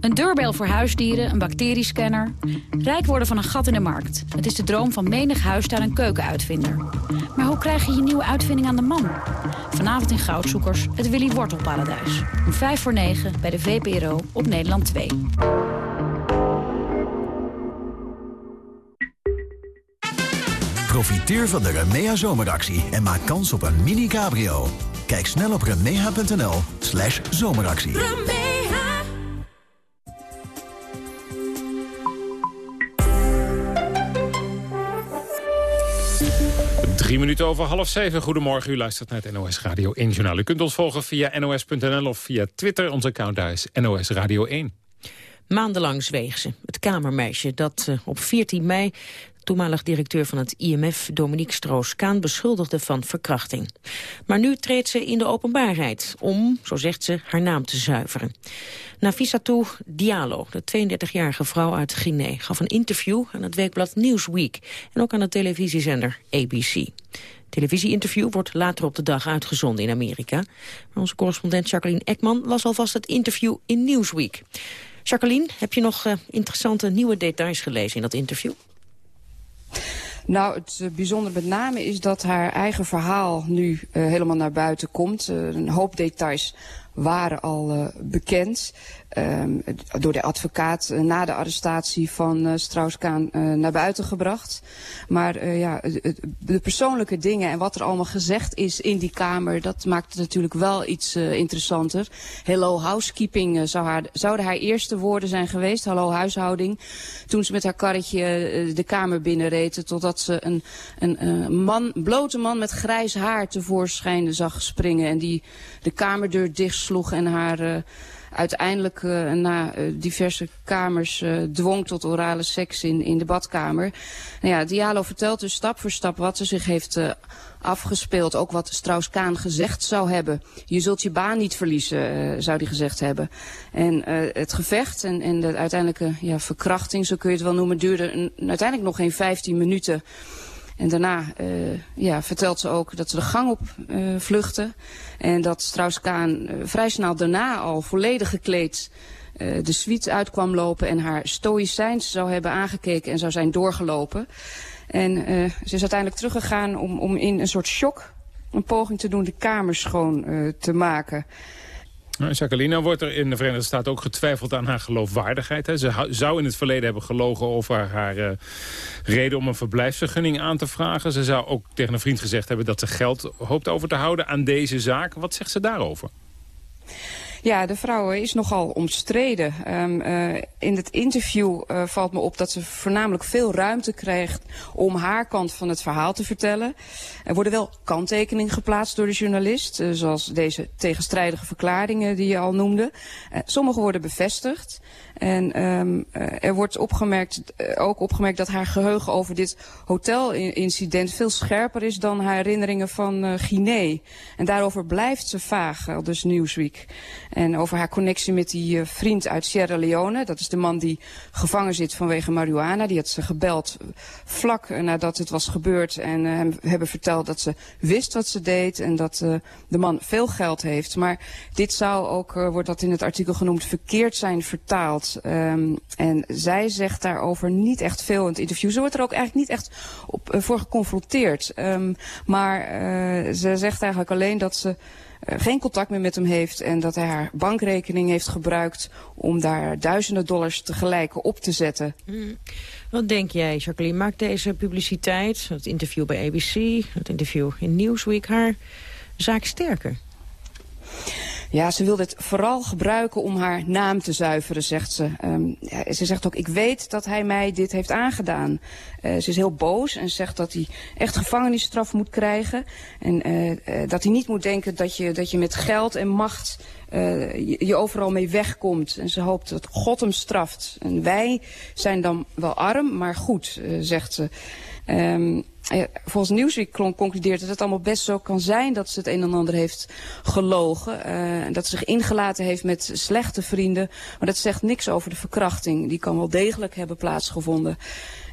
Een deurbel voor huisdieren, een bacteriescanner. Rijk worden van een gat in de markt. Het is de droom van menig huistuin- en keukenuitvinder. Maar hoe krijg je je nieuwe uitvinding aan de man? Vanavond in Goudzoekers, het Willy Wortelparadijs. Om 5 voor 9 bij de VPRO op Nederland 2. Profiteer van de Remea zomeractie en maak kans op een mini cabrio. Kijk snel op remea.nl slash zomeractie. Drie minuten over half zeven. Goedemorgen, u luistert naar het NOS Radio 1 Journaal. U kunt ons volgen via nos.nl of via Twitter. Onze account daar is NOS Radio 1. Maandenlang zweeg ze, het kamermeisje dat eh, op 14 mei toenmalig directeur van het IMF, Dominique Stroos-Kaan, beschuldigde van verkrachting. Maar nu treedt ze in de openbaarheid om, zo zegt ze, haar naam te zuiveren. Nafissatou Diallo, de 32-jarige vrouw uit Guinea, gaf een interview aan het weekblad Newsweek en ook aan de televisiezender ABC. Televisieinterview wordt later op de dag uitgezonden in Amerika. Maar onze correspondent Jacqueline Ekman las alvast het interview in Newsweek. Jacqueline, heb je nog uh, interessante nieuwe details gelezen in dat interview? Nou, het uh, bijzonder met name is dat haar eigen verhaal nu uh, helemaal naar buiten komt. Uh, een hoop details waren al bekend. Ehm, door de advocaat na de arrestatie van Strauss-Kaan naar buiten gebracht. Maar ja, de persoonlijke dingen en wat er allemaal gezegd is in die kamer... dat maakt het natuurlijk wel iets interessanter. Hello housekeeping zou haar, zouden haar eerste woorden zijn geweest. Hallo huishouding. Toen ze met haar karretje de kamer binnenreed... totdat ze een, een, man, blote man met grijs haar tevoorschijn zag springen. En die de kamerdeur dichtsloeg en haar uh, uiteindelijk uh, na uh, diverse kamers dwong tot orale seks in, in de badkamer. Nou ja, Diallo vertelt dus stap voor stap wat ze zich heeft afgespeeld. Ook wat Strauss-Kaan gezegd zou hebben. Je zult je baan niet verliezen, zou hij gezegd hebben. En het gevecht en, en de uiteindelijke ja, verkrachting, zo kun je het wel noemen, duurde uiteindelijk nog geen 15 minuten. En daarna uh, ja, vertelt ze ook dat ze de gang op uh, vluchtte. En dat Strauss-Kaan uh, vrij snel daarna al volledig gekleed de suite uitkwam lopen... en haar stoïcijns zou hebben aangekeken en zou zijn doorgelopen. En ze is uiteindelijk teruggegaan om, om in een soort shock een poging te doen de kamer schoon te maken... Nou, Jacqueline, wordt er in de Verenigde Staten ook getwijfeld aan haar geloofwaardigheid. Hè. Ze zou in het verleden hebben gelogen over haar uh, reden om een verblijfsvergunning aan te vragen. Ze zou ook tegen een vriend gezegd hebben dat ze geld hoopt over te houden aan deze zaak. Wat zegt ze daarover? Ja, de vrouw is nogal omstreden. Um, uh, in het interview uh, valt me op dat ze voornamelijk veel ruimte krijgt om haar kant van het verhaal te vertellen. Er worden wel kanttekeningen geplaatst door de journalist, uh, zoals deze tegenstrijdige verklaringen die je al noemde. sommige worden bevestigd. En um, er wordt opgemerkt, ook opgemerkt dat haar geheugen over dit hotelincident veel scherper is dan haar herinneringen van uh, Guinea. En daarover blijft ze vaag, dus Newsweek. En over haar connectie met die vriend uit Sierra Leone. Dat is de man die gevangen zit vanwege marihuana. Die had ze gebeld vlak nadat het was gebeurd. En hem hebben verteld dat ze wist wat ze deed. En dat de man veel geld heeft. Maar dit zou ook, wordt dat in het artikel genoemd, verkeerd zijn vertaald. Um, en zij zegt daarover niet echt veel in het interview. Ze wordt er ook eigenlijk niet echt op, uh, voor geconfronteerd. Um, maar uh, ze zegt eigenlijk alleen dat ze uh, geen contact meer met hem heeft en dat hij haar bankrekening heeft gebruikt om daar duizenden dollars tegelijk op te zetten. Hmm. Wat denk jij, Jacqueline? Maakt deze publiciteit, het interview bij ABC, het interview in Newsweek, haar zaak sterker? Ja, ze wil dit vooral gebruiken om haar naam te zuiveren, zegt ze. Um, ja, ze zegt ook, ik weet dat hij mij dit heeft aangedaan. Uh, ze is heel boos en zegt dat hij echt gevangenisstraf moet krijgen. En uh, uh, dat hij niet moet denken dat je, dat je met geld en macht je, je overal mee wegkomt. En ze hoopt dat God hem straft. En wij zijn dan wel arm, maar goed, zegt ze. Um, volgens Nieuwsweek concludeert dat het allemaal best zo kan zijn dat ze het een en ander heeft gelogen. Uh, dat ze zich ingelaten heeft met slechte vrienden. Maar dat zegt niks over de verkrachting. Die kan wel degelijk hebben plaatsgevonden.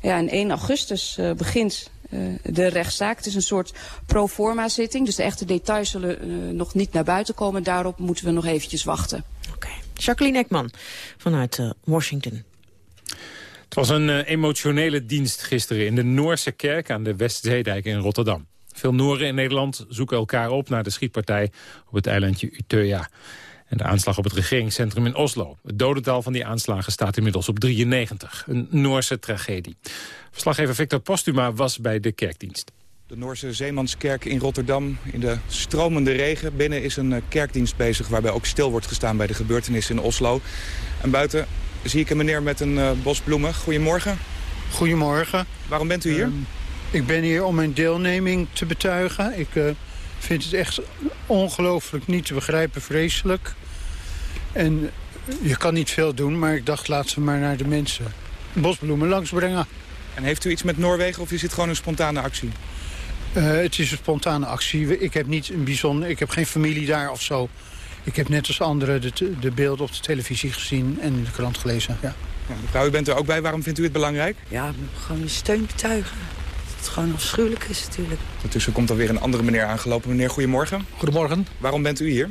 Ja, en 1 augustus uh, begint uh, de rechtszaak. Het is een soort pro forma zitting. Dus de echte details zullen uh, nog niet naar buiten komen. Daarop moeten we nog eventjes wachten. Oké. Jacqueline Ekman vanuit Washington. Het was een uh, emotionele dienst gisteren in de Noorse kerk aan de Westzeedijk in Rotterdam. Veel Nooren in Nederland zoeken elkaar op naar de schietpartij op het eilandje Utøya. En de aanslag op het regeringscentrum in Oslo. Het dodental van die aanslagen staat inmiddels op 93. Een Noorse tragedie. Verslaggever Victor Postuma was bij de kerkdienst. De Noorse Zeemanskerk in Rotterdam in de stromende regen. Binnen is een kerkdienst bezig waarbij ook stil wordt gestaan bij de gebeurtenissen in Oslo. En buiten zie ik een meneer met een uh, bos bloemen. Goedemorgen. Goedemorgen. Waarom bent u hier? Um, ik ben hier om mijn deelneming te betuigen. Ik uh, vind het echt ongelooflijk niet te begrijpen, vreselijk. En je kan niet veel doen, maar ik dacht laat ze maar naar de mensen bosbloemen langsbrengen. En heeft u iets met Noorwegen of is het gewoon een spontane actie? Uh, het is een spontane actie. Ik heb niet een bijzonder, ik heb geen familie daar of zo. Ik heb net als anderen de, de beelden op de televisie gezien en in de krant gelezen. Ja. Ja, mevrouw, u bent er ook bij. Waarom vindt u het belangrijk? Ja, gewoon je steun betuigen. Dat het gewoon afschuwelijk is natuurlijk. Ondertussen komt er weer een andere meneer aangelopen. Meneer, goedemorgen. Goedemorgen. Waarom bent u hier?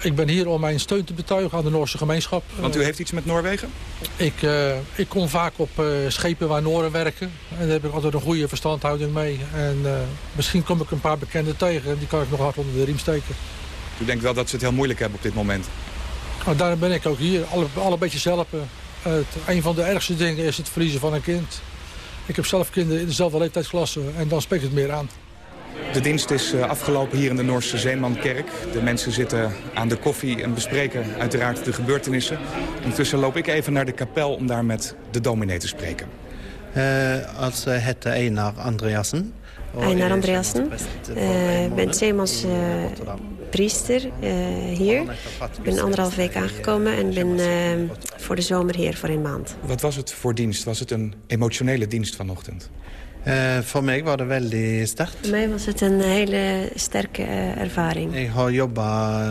Ik ben hier om mijn steun te betuigen aan de Noorse gemeenschap. Want u heeft iets met Noorwegen? Ik, uh, ik kom vaak op uh, schepen waar Nooren werken. En daar heb ik altijd een goede verstandhouding mee. En uh, misschien kom ik een paar bekenden tegen. Die kan ik nog hard onder de riem steken. U denkt wel dat ze het heel moeilijk hebben op dit moment. Nou, daarom ben ik ook hier. Alle, alle beetje helpen. Het, een van de ergste dingen is het verliezen van een kind. Ik heb zelf kinderen in dezelfde leeftijdsklasse en dan spreekt het meer aan. De dienst is eh, afgelopen hier in de Noorse Zeemankerk. De mensen zitten aan de koffie en bespreken uiteraard de gebeurtenissen. Ondertussen loop ik even naar de kapel om daar met de dominee te spreken. Uh, als het Einar Andreasen. Einar Andreasen. Uh, ik ben Zeemans uh, priester hier. Ik ben anderhalf week aangekomen en ben voor de zomer hier voor een maand. Wat was het voor dienst? Was het een emotionele dienst vanochtend? Uh, voor mij was het wel sterk. Voor mij was het een hele sterke uh, ervaring. Ik heb jobba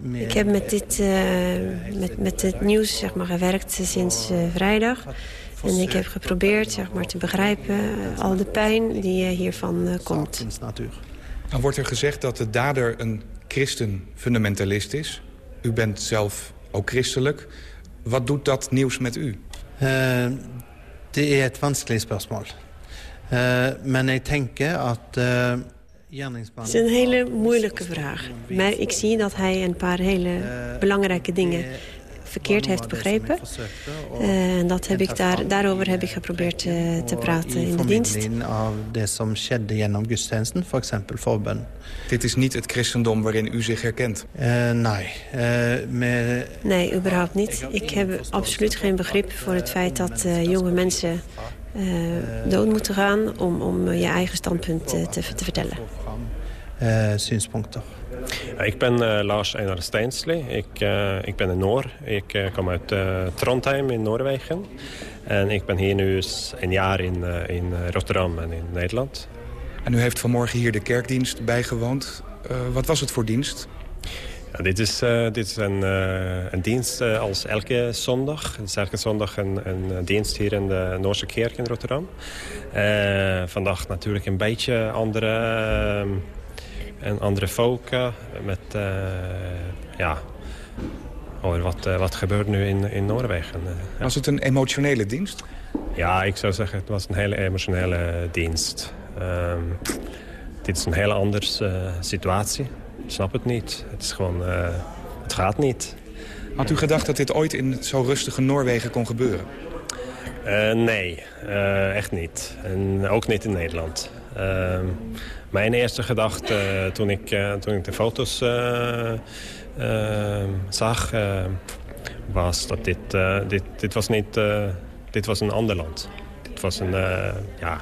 met... Ik heb met dit, uh, met, met het nieuws zeg maar, gewerkt sinds vrijdag. En ik heb geprobeerd zeg maar, te begrijpen al de pijn die hiervan komt. Dan wordt er gezegd dat de dader een christen-fundamentalist is. U bent zelf ook christelijk. Wat doet dat nieuws met u? det är ett vanskligt spörsmål. Uh, men ik denk dat... Uh, het is een hele moeilijke vraag. Maar ik zie dat hij een paar hele belangrijke dingen verkeerd heeft begrepen. Uh, en dat heb ik daar, daarover heb ik geprobeerd te praten in de dienst. Dit is niet het christendom waarin u zich herkent? nee. nee, überhaupt niet. Ik heb absoluut geen begrip voor het feit dat jonge mensen uh, dood moeten gaan om, om je eigen standpunt te, te, te vertellen. Uh, Ik ben uh, Lars Einar Steinsli. Ik, uh, ik ben een Noor. Ik kom uit Trondheim in Noorwegen. En ik ben hier nu een jaar in, in Rotterdam en in Nederland. En u heeft vanmorgen hier de kerkdienst bijgewoond. wat was het voor dienst? Ja, dit, is, uh, dit is een, uh, een dienst uh, als elke zondag. Het is elke zondag een, een dienst hier in de Noorse Kerk in Rotterdam. vandaag natuurlijk een beetje andere, een andere focus. Met, ja, over wat, wat gebeurt nu in, in Noorwegen. Was het een emotionele dienst? Ja, ik zou zeggen het was een hele emotionele dienst. Um, dit is een hele andere situatie. Ik snap het niet. Het is gewoon, het gaat niet. Had u gedacht dat dit ooit in zo rustige Noorwegen kon gebeuren? Uh, nee, uh, echt niet. En ook niet in Nederland. Ehm, mijn eerste gedachte toen, ik, toen ik de foto's ehm, zag... was dat dit, dit, dit was niet... dit was een ander land. Dit was een... ja,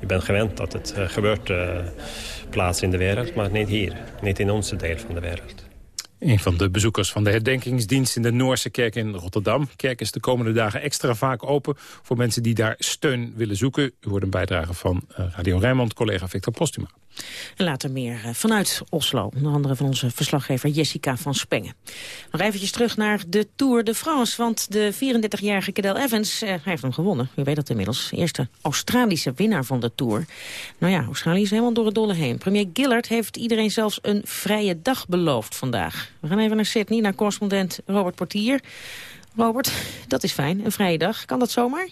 je bent gewend dat het gebeurt plaats in de wereld, maar niet hier. Niet in onze deel van de wereld. Een van de bezoekers van de herdenkingsdienst in de Noorse kerk in Rotterdam. Kerk is de komende dagen extra vaak open voor mensen die daar steun willen zoeken. U hoort een bijdrage van eh, Radio Rijnmond, collega Victor Postuma. En later meer eh, vanuit Oslo. Onder andere van onze verslaggever Jessica van Spengen. Nog eventjes terug naar de Tour de France. Want de 34-jarige Cadel Evans eh, heeft hem gewonnen. U weet dat inmiddels. Eerste Australische winnaar van de Tour. Nou ja, Australië is helemaal door het dolle heen. Premier Gillard heeft iedereen zelfs een vrije dag beloofd vandaag. We gaan even naar Sydney, naar correspondent Robert Portier. Robert, dat is fijn, een vrije dag. Kan dat zomaar?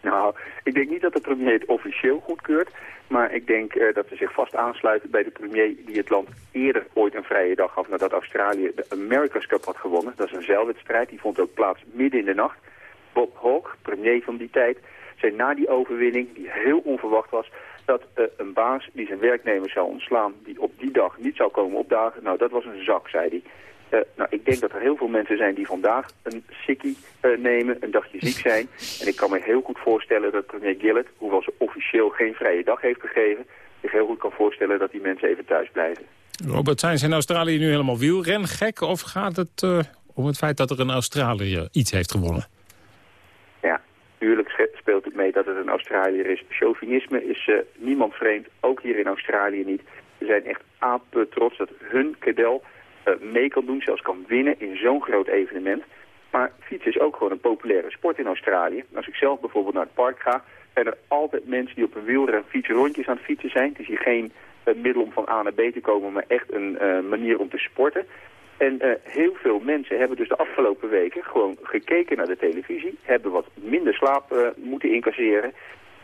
Nou, ik denk niet dat de premier het officieel goedkeurt. Maar ik denk uh, dat ze zich vast aansluiten bij de premier die het land eerder ooit een vrije dag gaf nadat Australië de America's Cup had gewonnen. Dat is een zeilwedstrijd, die vond ook plaats midden in de nacht. Bob Hawke, premier van die tijd, zei na die overwinning, die heel onverwacht was, dat uh, een baas die zijn werknemers zou ontslaan, die op die dag niet zou komen opdagen, nou dat was een zak, zei hij. Uh, nou, ik denk dat er heel veel mensen zijn die vandaag een sikkie uh, nemen, een dagje ziek zijn. En ik kan me heel goed voorstellen dat premier Gillett, hoewel ze officieel geen vrije dag heeft gegeven, zich heel goed kan voorstellen dat die mensen even thuis blijven. Robert, zijn ze in Australië nu helemaal wielrengek of gaat het uh, om het feit dat er een Australiër iets heeft gewonnen? Ja, natuurlijk speelt het mee dat het een Australiër is. Chauvinisme is niemand vreemd, ook hier in Australië niet. Ze zijn echt apen trots dat hun cadel uh, mee kan doen, zelfs kan winnen in zo'n groot evenement. Maar fietsen is ook gewoon een populaire sport in Australië. Als ik zelf bijvoorbeeld naar het park ga, zijn er altijd mensen die op een wielren fietsrondjes aan het fietsen zijn. Het is hier geen uh, middel om van A naar B te komen, maar echt een manier om te sporten. En uh, heel veel mensen hebben dus de afgelopen weken gewoon gekeken naar de televisie, hebben wat minder slaap uh, moeten incasseren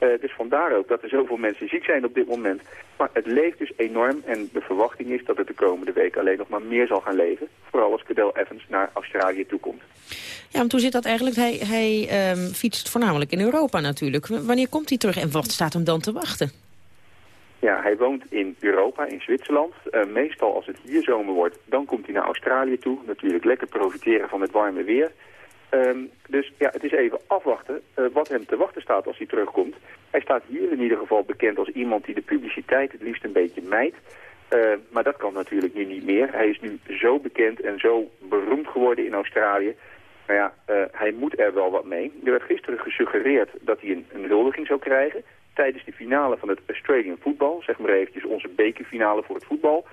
Uh, dus vandaar ook dat er zoveel mensen ziek zijn op dit moment. Maar het leeft dus enorm en de verwachting is dat het de komende week alleen nog maar meer zal gaan leven. Vooral als Cadel Evans naar Australië toekomt. Ja, maar hoe zit dat eigenlijk? Hij, hij um, fietst voornamelijk in Europa natuurlijk. Wanneer komt hij terug en wat staat hem dan te wachten? Ja, hij woont in Europa, in Zwitserland. Uh, meestal als het hier zomer wordt, dan komt hij naar Australië toe. Natuurlijk lekker profiteren van het warme weer. Um, dus ja, het is even afwachten uh, wat hem te wachten staat als hij terugkomt. Hij staat hier in ieder geval bekend als iemand die de publiciteit het liefst een beetje mijt. Uh, maar dat kan natuurlijk nu niet meer. Hij is nu zo bekend en zo beroemd geworden in Australië. Maar ja, uh, hij moet er wel wat mee. Er werd gisteren gesuggereerd dat hij een, een huldiging zou krijgen tijdens de finale van het Australian voetbal. Zeg maar eventjes onze bekerfinale voor het voetbal.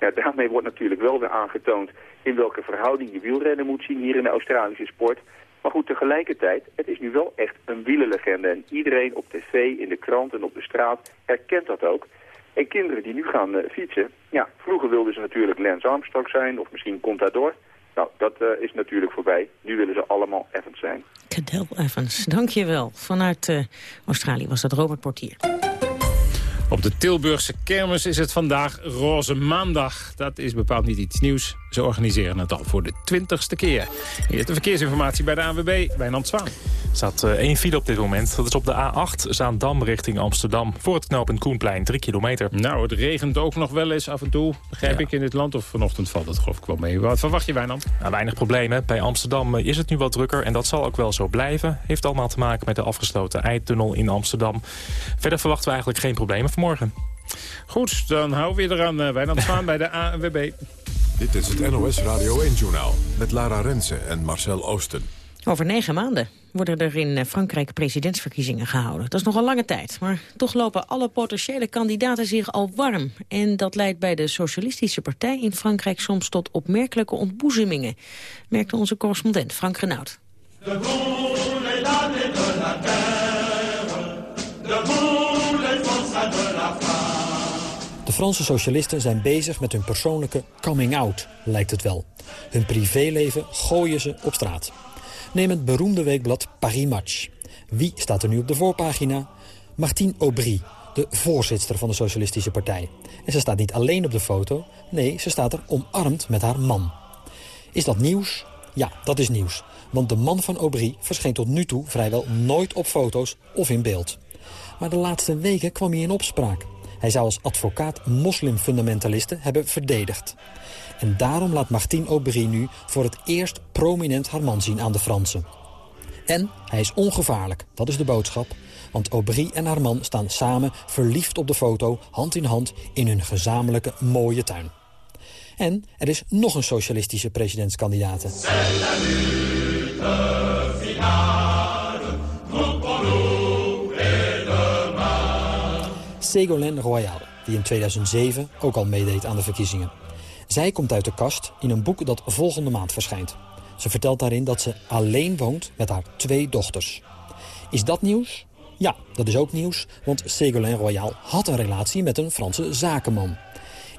Ja, daarmee wordt natuurlijk wel weer aangetoond in welke verhouding je wielrennen moet zien hier in de Australische sport. Maar goed, tegelijkertijd, het is nu wel echt een wielerlegende. En iedereen op tv, in de krant en op de straat herkent dat ook. En kinderen die nu gaan uh, fietsen, ja, vroeger wilden ze natuurlijk Lance Armstrong zijn of misschien Contador. Nou, dat uh, is natuurlijk voorbij. Nu willen ze allemaal Evans zijn. Cadel Evans, dankjewel. Vanuit uh, Australië was dat Robert Portier. Op de Tilburgse kermis is het vandaag Roze Maandag. Dat is bepaald niet iets nieuws. Ze organiseren het al voor de twintigste keer. Hier is de verkeersinformatie bij de ANWB, Wijnand Zwaan. Er staat uh, één file op dit moment. Dat is op de A8, Zaandam richting Amsterdam. Voor het knooppunt Koenplein, drie kilometer. Nou, het regent ook nog wel eens af en toe, begrijp ja. ik, in dit land. Of vanochtend valt het geloof ik wel mee. Wat verwacht je, Wijnand? Nou, weinig problemen. Bij Amsterdam is het nu wat drukker en dat zal ook wel zo blijven. Heeft allemaal te maken met de afgesloten eitunnel in Amsterdam. Verder verwachten we eigenlijk geen problemen vanmorgen. Goed, dan houden we weer eraan, uh, Wijnand Zwaan bij de ANWB. Dit is het NOS Radio 1-journaal met Lara Rensen en Marcel Oosten. Over negen maanden worden er in Frankrijk presidentsverkiezingen gehouden. Dat is nog een lange tijd, maar toch lopen alle potentiële kandidaten zich al warm. En dat leidt bij de Socialistische Partij in Frankrijk soms tot opmerkelijke ontboezemingen, merkte onze correspondent Frank Renaud. De Franse socialisten zijn bezig met hun persoonlijke coming-out, lijkt het wel. Hun privéleven gooien ze op straat. Neem het beroemde weekblad Paris Match. Wie staat er nu op de voorpagina? Martine Aubry, de voorzitter van de Socialistische Partij. En ze staat niet alleen op de foto, nee, ze staat er omarmd met haar man. Is dat nieuws? Ja, dat is nieuws. Want de man van Aubry verscheen tot nu toe vrijwel nooit op foto's of in beeld. Maar de laatste weken kwam hij in opspraak. Hij zou als advocaat moslimfundamentalisten hebben verdedigd. En daarom laat Martine Aubry nu voor het eerst prominent haar man zien aan de Fransen. En hij is ongevaarlijk, dat is de boodschap. Want Aubry en haar man staan samen verliefd op de foto, hand in hand, in hun gezamenlijke mooie tuin. En er is nog een socialistische presidentskandidaat. Ségolène Royal, die in 2007 ook al meedeed aan de verkiezingen. Zij komt uit de kast in een boek dat volgende maand verschijnt. Ze vertelt daarin dat ze alleen woont met haar twee dochters. Is dat nieuws? Ja, dat is ook nieuws, want Ségolène Royal had een relatie met een Franse zakenman.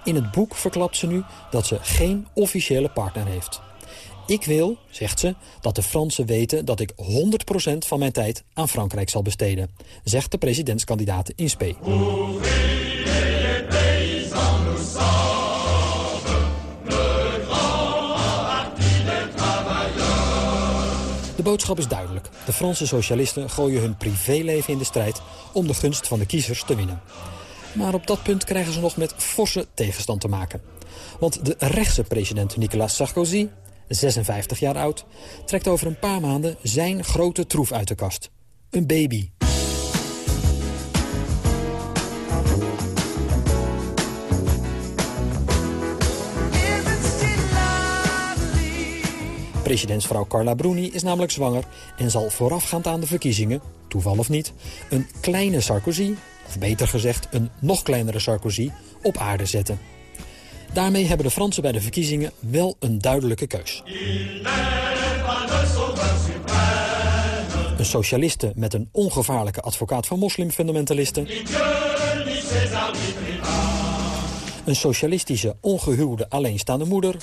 In het boek verklapt ze nu dat ze geen officiële partner heeft. Ik wil, zegt ze, dat de Fransen weten dat ik 100% van mijn tijd aan Frankrijk zal besteden, zegt de presidentskandidaat in spe. De boodschap is duidelijk. De Franse socialisten gooien hun privéleven in de strijd om de gunst van de kiezers te winnen. Maar op dat punt krijgen ze nog met forse tegenstand te maken. Want de rechtse president Nicolas Sarkozy 56 jaar oud, trekt over een paar maanden zijn grote troef uit de kast. Een baby. Presidentsvrouw Carla Bruni is namelijk zwanger en zal voorafgaand aan de verkiezingen, toeval of niet, een kleine Sarkozy, of beter gezegd een nog kleinere Sarkozy, op aarde zetten. Daarmee hebben de Fransen bij de verkiezingen wel een duidelijke keus. Een socialiste met een ongevaarlijke advocaat van moslimfundamentalisten. Een socialistische ongehuwde alleenstaande moeder.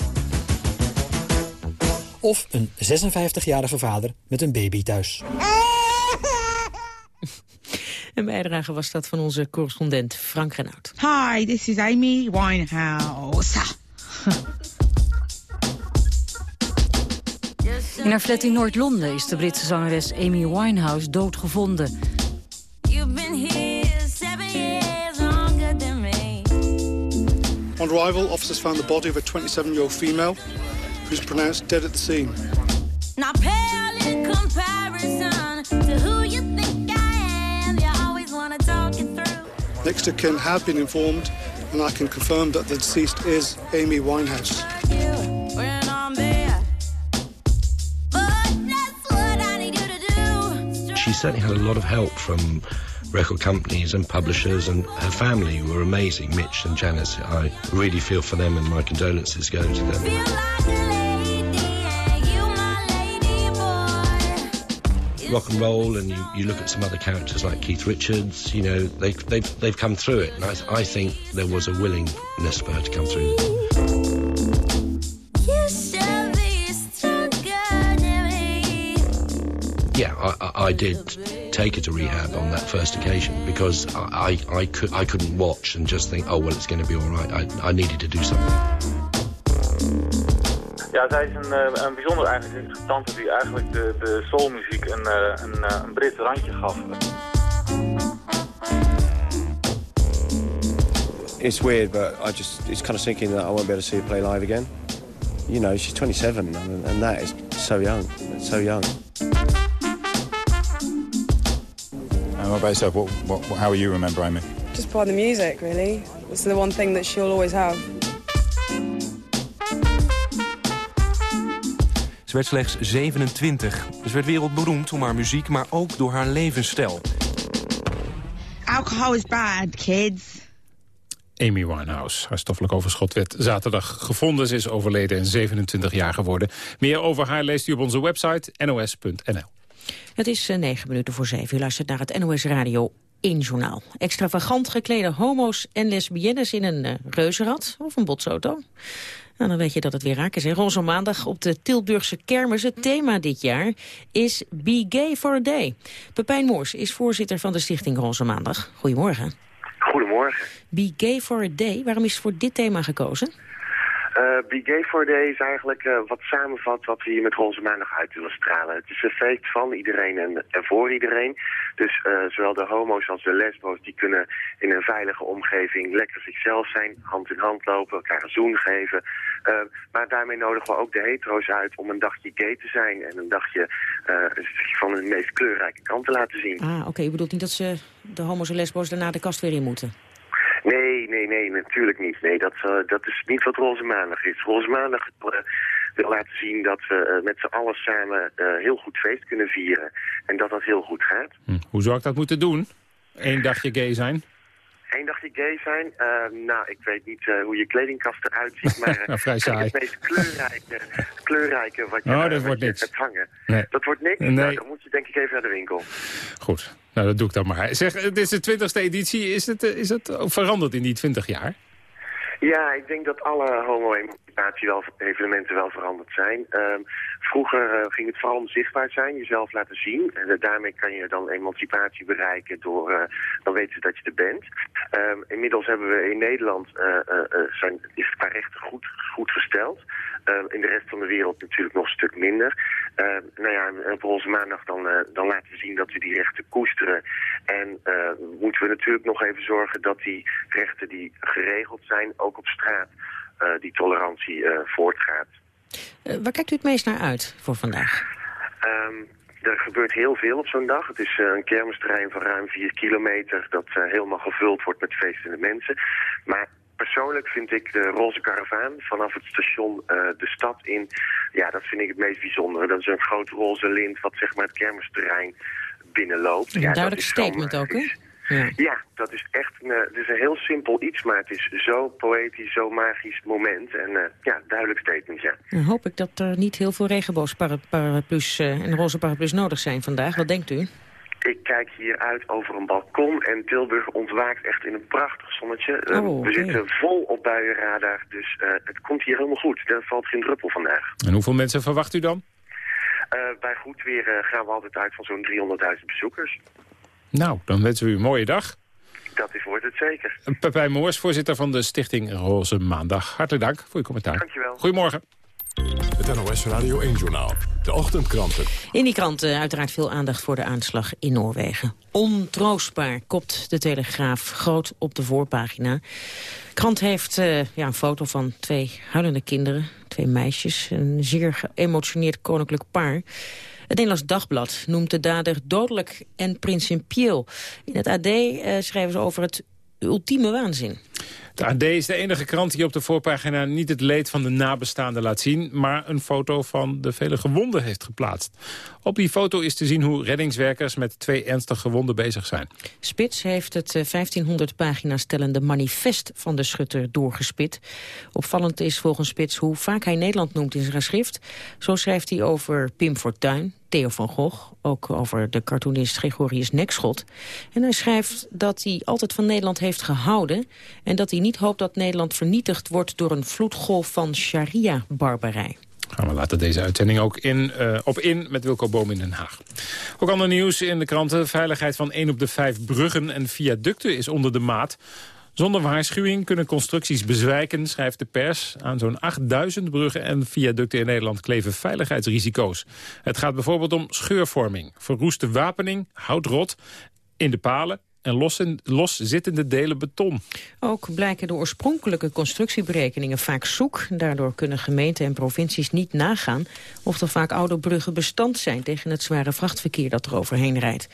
Of een 56-jarige vader met een baby thuis. Een bijdrage was dat van onze correspondent Frank Renaud. Hi, this is Amy Winehouse. In haar flat in Noord-Londen is de Britse zangeres Amy Winehouse doodgevonden. On arrival, officers found the body of a 27-year-old female who's pronounced dead at the scene. Now pale in comparison to who you Next of kin have been informed, and I can confirm that the deceased is Amy Winehouse. When I'm there. But that's what I need you to do. She certainly had a lot of help from record companies and publishers and her family were amazing, Mitch and Janice. I really feel for them and my condolences go to them. Rock and roll, and you, you look at some other characters like Keith Richards. You know, they, they've they've come through it, and I, I think there was a willingness for her to come through. You should be stronger than me. Yeah, I, I, I did take her to rehab on that first occasion because I, I, I, could, I couldn't watch and just think, oh, well, it's going to be all right. I, I needed to do something. Ja, zij is een, eh, een bijzonder eigenlijk interessante die eigenlijk de, de soulmuziek een, eh, een, eh, een Brits randje gaf. It's weird, but I just it's kind of thinking that I won't be able to see her play live again. You know, she's 27, and, and that is so young. It's so young. And what about yourself? What, what, how will you remember Amy? Just by the music, really. It's the one thing that she'll always have. Ze werd slechts 27. Ze werd wereldberoemd om haar muziek, maar ook door haar levensstijl. Alcohol is bad, kids. Amy Winehouse. Haar stoffelijk overschot werd zaterdag gevonden. Ze is overleden en 27 jaar geworden. Meer over haar leest u op onze website nos.nl. Het is eh, negen minuten voor zeven. U luistert naar het NOS Radio 1 journaal. Extravagant geklede homo's en lesbiennes in een uh, reuzenrad of een botsauto. Nou, dan weet je dat het weer raak is. Roze maandag op de Tilburgse kermis. Het thema dit jaar is Be Gay for a Day. Pepijn Moors is voorzitter van de stichting Roze Maandag. Goedemorgen. Goedemorgen. Be Gay for a Day. Waarom is voor dit thema gekozen? Uh, Gay for Day is eigenlijk uh, wat samenvat wat we hier met Roze Maandag uit willen stralen. Het is een feest van iedereen en, voor iedereen. Dus uh, zowel de homo's als de lesbo's die kunnen in een veilige omgeving lekker zichzelf zijn, hand in hand lopen, elkaar een zoen geven. maar daarmee nodigen we ook de hetero's uit om een dagje gay te zijn en een dagje van de meest kleurrijke kant te laten zien. Ah, oké. Okay. Je bedoelt niet dat ze de homo's en lesbo's daarna de kast weer in moeten? Nee, nee, nee, natuurlijk niet. Nee, dat, uh, dat is niet wat Roze Maandag is. Roze Maandag uh, wil laten zien dat we uh, met z'n allen samen heel goed feest kunnen vieren. En dat dat heel goed gaat. Hm. Hoe zou ik dat moeten doen? Eén dagje gay zijn? Eén dagje gay zijn? nou, ik weet niet hoe je kledingkast eruit ziet, maar nou, vrij saai. het meest kleurrijke, kleurrijke wat je, oh, dat wordt niks. hebt hangen. Nee. Dat wordt niks? Nee. Nou, dan moet je denk ik even naar de winkel. Goed. Nou, dat doe ik dan maar. Zeg, het is de twintigste editie. Is het, is het veranderd in die twintig jaar? Ja, ik denk dat alle homo-emancipatie-evenementen wel veranderd zijn. Um, vroeger uh, ging het vooral om zichtbaar zijn, jezelf laten zien. En uh, daarmee kan je dan emancipatie bereiken door, uh, dan weten ze dat je er bent. Um, inmiddels hebben we in Nederland, zijn, is qua rechten goed, goed gesteld. in de rest van de wereld natuurlijk nog een stuk minder. nou ja, op onze maandag dan, dan laten we zien dat we die rechten koesteren. En moeten we natuurlijk nog even zorgen dat die rechten die geregeld zijn, ook op straat, die tolerantie voortgaat. Uh, waar kijkt u het meest naar uit voor vandaag? Um, er gebeurt heel veel op zo'n dag. Het is uh, een kermisterrein van ruim 4 kilometer dat uh, helemaal gevuld wordt met feestende mensen. Maar persoonlijk vind ik de roze karavaan vanaf het station de stad in... Ja, dat vind ik het meest bijzondere. Dat is een groot roze lint wat zeg maar het kermisterrein binnenloopt. Een ja, duidelijk statement ook, hè? Ja. ja. dat is echt een, het is een heel simpel iets, maar het is zo poëtisch, zo magisch moment. En uh, ja, duidelijk statement, ja. Dan hoop ik dat er niet heel veel regenboogparaplu's uh, en roze paraplu's nodig zijn vandaag. Wat denkt u? Ik kijk hier uit over een balkon en Tilburg ontwaakt echt in een prachtig zonnetje. Oh, okay. We zitten vol op buienradar, dus het komt hier helemaal goed. Er valt geen druppel vandaag. En hoeveel mensen verwacht u dan? bij goed weer gaan we altijd uit van zo'n 300.000 bezoekers. Nou, dan wensen we u een mooie dag. Dat is wordt het zeker. Pepijn Moors, voorzitter van de stichting Roze Maandag. Hartelijk dank voor uw commentaar. Dankjewel. Goedemorgen. Het NOS Radio 1-journaal. De ochtendkranten. In die krant eh, uiteraard veel aandacht voor de aanslag in Noorwegen. Ontroostbaar, kopt de Telegraaf groot op de voorpagina. krant heeft eh, ja, een foto van twee huilende kinderen, twee meisjes. Een zeer geëmotioneerd koninklijk paar. Het Nederlands Dagblad noemt de dader dodelijk en principieel. In het AD eh, schrijven ze over het ultieme waanzin. De AD is de enige krant die op de voorpagina niet het leed van de nabestaanden laat zien, maar een foto van de vele gewonden heeft geplaatst. Op die foto is te zien hoe reddingswerkers met twee ernstig gewonden bezig zijn. Spits heeft het eh, 1500 pagina's stellende manifest van de schutter doorgespit. Opvallend is volgens Spits hoe vaak hij Nederland noemt in zijn schrift. Zo schrijft hij over Pim Fortuyn, Theo van Gogh, ook over de cartoonist Gregorius Nekschot. En hij schrijft dat hij altijd van Nederland heeft gehouden... en dat hij niet hoopt dat Nederland vernietigd wordt door een vloedgolf van sharia-barbarij. Gaan we later deze uitzending ook in, eh, op in met Wilco Boom in Den Haag. Ook ander nieuws in de kranten. Veiligheid van 1 op de 5 bruggen en viaducten is onder de maat. Zonder waarschuwing kunnen constructies bezwijken, schrijft de pers. Aan zo'n 8000 bruggen en viaducten in Nederland kleven veiligheidsrisico's. Het gaat bijvoorbeeld om scheurvorming, verroeste wapening, houtrot in de palen en los, loszittende delen beton. Ook blijken de oorspronkelijke constructieberekeningen vaak zoek. Daardoor kunnen gemeenten en provincies niet nagaan... of er vaak oude bruggen bestand zijn tegen het zware vrachtverkeer dat er overheen rijdt.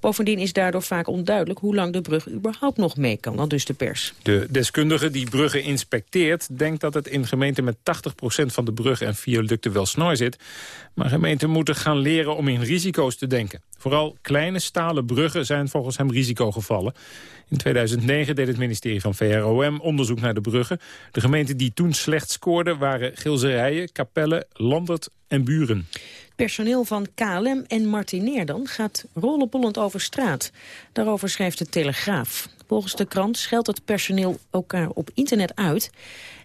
Bovendien is daardoor vaak onduidelijk hoe lang de brug überhaupt nog mee kan, al dus de pers. De deskundige die bruggen inspecteert denkt dat het in gemeenten met 80% van de bruggen en viaducten wel snor zit. Maar gemeenten moeten gaan leren om in risico's te denken. Vooral kleine stalen bruggen zijn volgens hem risicogevallen. In 2009 deed het ministerie van VROM onderzoek naar de bruggen. De gemeenten die toen slecht scoorden waren Gilserijen, Capelle, Landert en Buren. Personeel van KLM en Martinair dan gaat rollenbollend over straat. Daarover schrijft de Telegraaf. Volgens de krant scheldt het personeel elkaar op internet uit...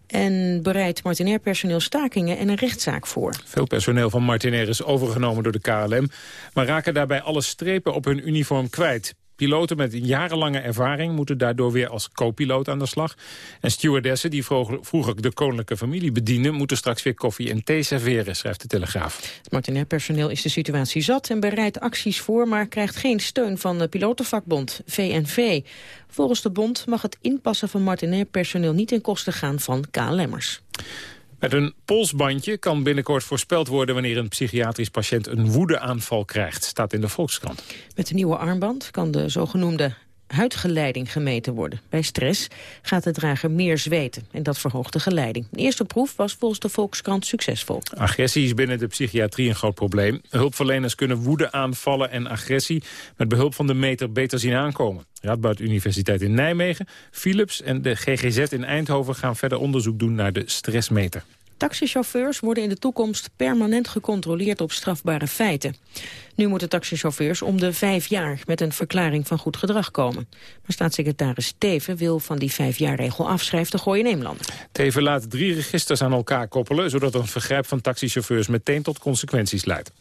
en bereidt Martinair personeel stakingen en een rechtszaak voor. Veel personeel van Martinair is overgenomen door de KLM... maar raken daarbij alle strepen op hun uniform kwijt. Piloten met jarenlange ervaring moeten daardoor weer als co-piloot aan de slag. En stewardessen die vroeger de koninklijke familie bedienden... moeten straks weer koffie en thee serveren, schrijft de Telegraaf. Het Martinair personeel is de situatie zat en bereidt acties voor... maar krijgt geen steun van de pilotenvakbond, VNV. Volgens de bond mag het inpassen van Martinair personeel niet in kosten gaan van KLM'ers. Met een polsbandje kan binnenkort voorspeld worden... wanneer een psychiatrisch patiënt een woedeaanval krijgt, staat in de Volkskrant. Met een nieuwe armband kan de zogenoemde huidgeleiding gemeten worden. Bij stress gaat de drager meer zweten en dat verhoogt de geleiding. De eerste proef was volgens de Volkskrant succesvol. Agressie is binnen de psychiatrie een groot probleem. Hulpverleners kunnen woedeaanvallen en agressie met behulp van de meter beter zien aankomen. Radboud Universiteit in Nijmegen, Philips en de GGZ in Eindhoven gaan verder onderzoek doen naar de stressmeter. Taxichauffeurs worden in de toekomst permanent gecontroleerd op strafbare feiten. Nu moeten taxichauffeurs om de vijf jaar met een verklaring van goed gedrag komen. Maar staatssecretaris Teven wil van die vijfjaarregel afschrijven te gooien Nederlander. Teven laat drie registers aan elkaar koppelen... zodat een vergrijp van taxichauffeurs meteen tot consequenties leidt.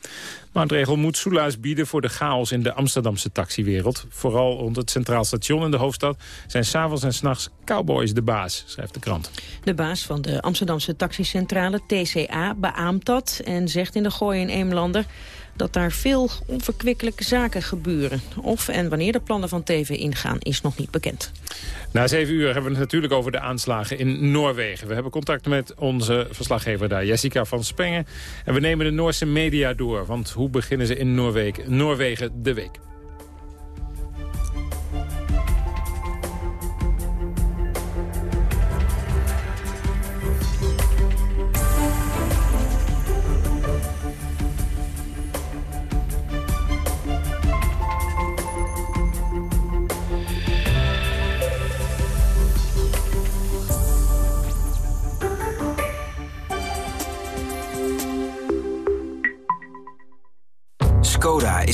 Maatregel moet soelaas bieden voor de chaos in de Amsterdamse taxiwereld. Vooral rond het Centraal Station in de hoofdstad... zijn s'avonds en s'nachts cowboys de baas, schrijft de krant. De baas van de Amsterdamse taxicentrale, TCA, beaamt dat... en zegt in de Gooi in Eemlander dat daar veel onverkwikkelijke zaken gebeuren. Of en wanneer de plannen van TV ingaan is nog niet bekend. Na zeven uur hebben we het natuurlijk over de aanslagen in Noorwegen. We hebben contact met onze verslaggever daar, Jessica van Spengen. En we nemen de Noorse media door. Want hoe beginnen ze in Noorwegen, Noorwegen de week?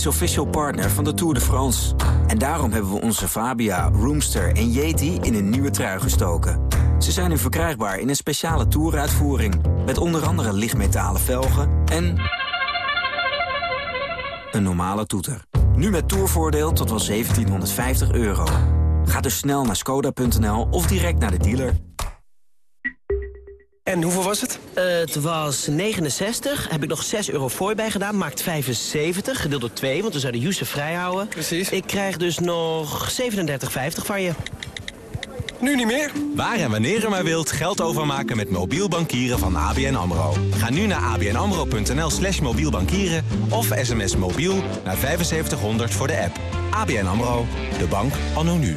Is official partner van de Tour de France. En daarom hebben we onze Fabia, Roomster en Yeti in een nieuwe trui gestoken. Ze zijn nu verkrijgbaar in een speciale Touruitvoering... met onder andere lichtmetalen velgen en... een normale toeter. Nu met tourvoordeel tot wel 1750 euro. Ga dus snel naar skoda.nl of direct naar de dealer. En hoeveel was het? het was 69. Heb ik nog 6 euro voor bij gedaan. Maakt 75. Gedeeld door 2, want we zouden Youssef vrijhouden. Precies. Ik krijg dus nog 37,50 van je. Nu niet meer? Waar en wanneer u maar wilt geld overmaken met mobiel bankieren van ABN AMRO. Ga nu naar abnamro.nl slash mobiel bankieren of sms mobiel naar 7500 voor de app. ABN AMRO, de bank anno nu.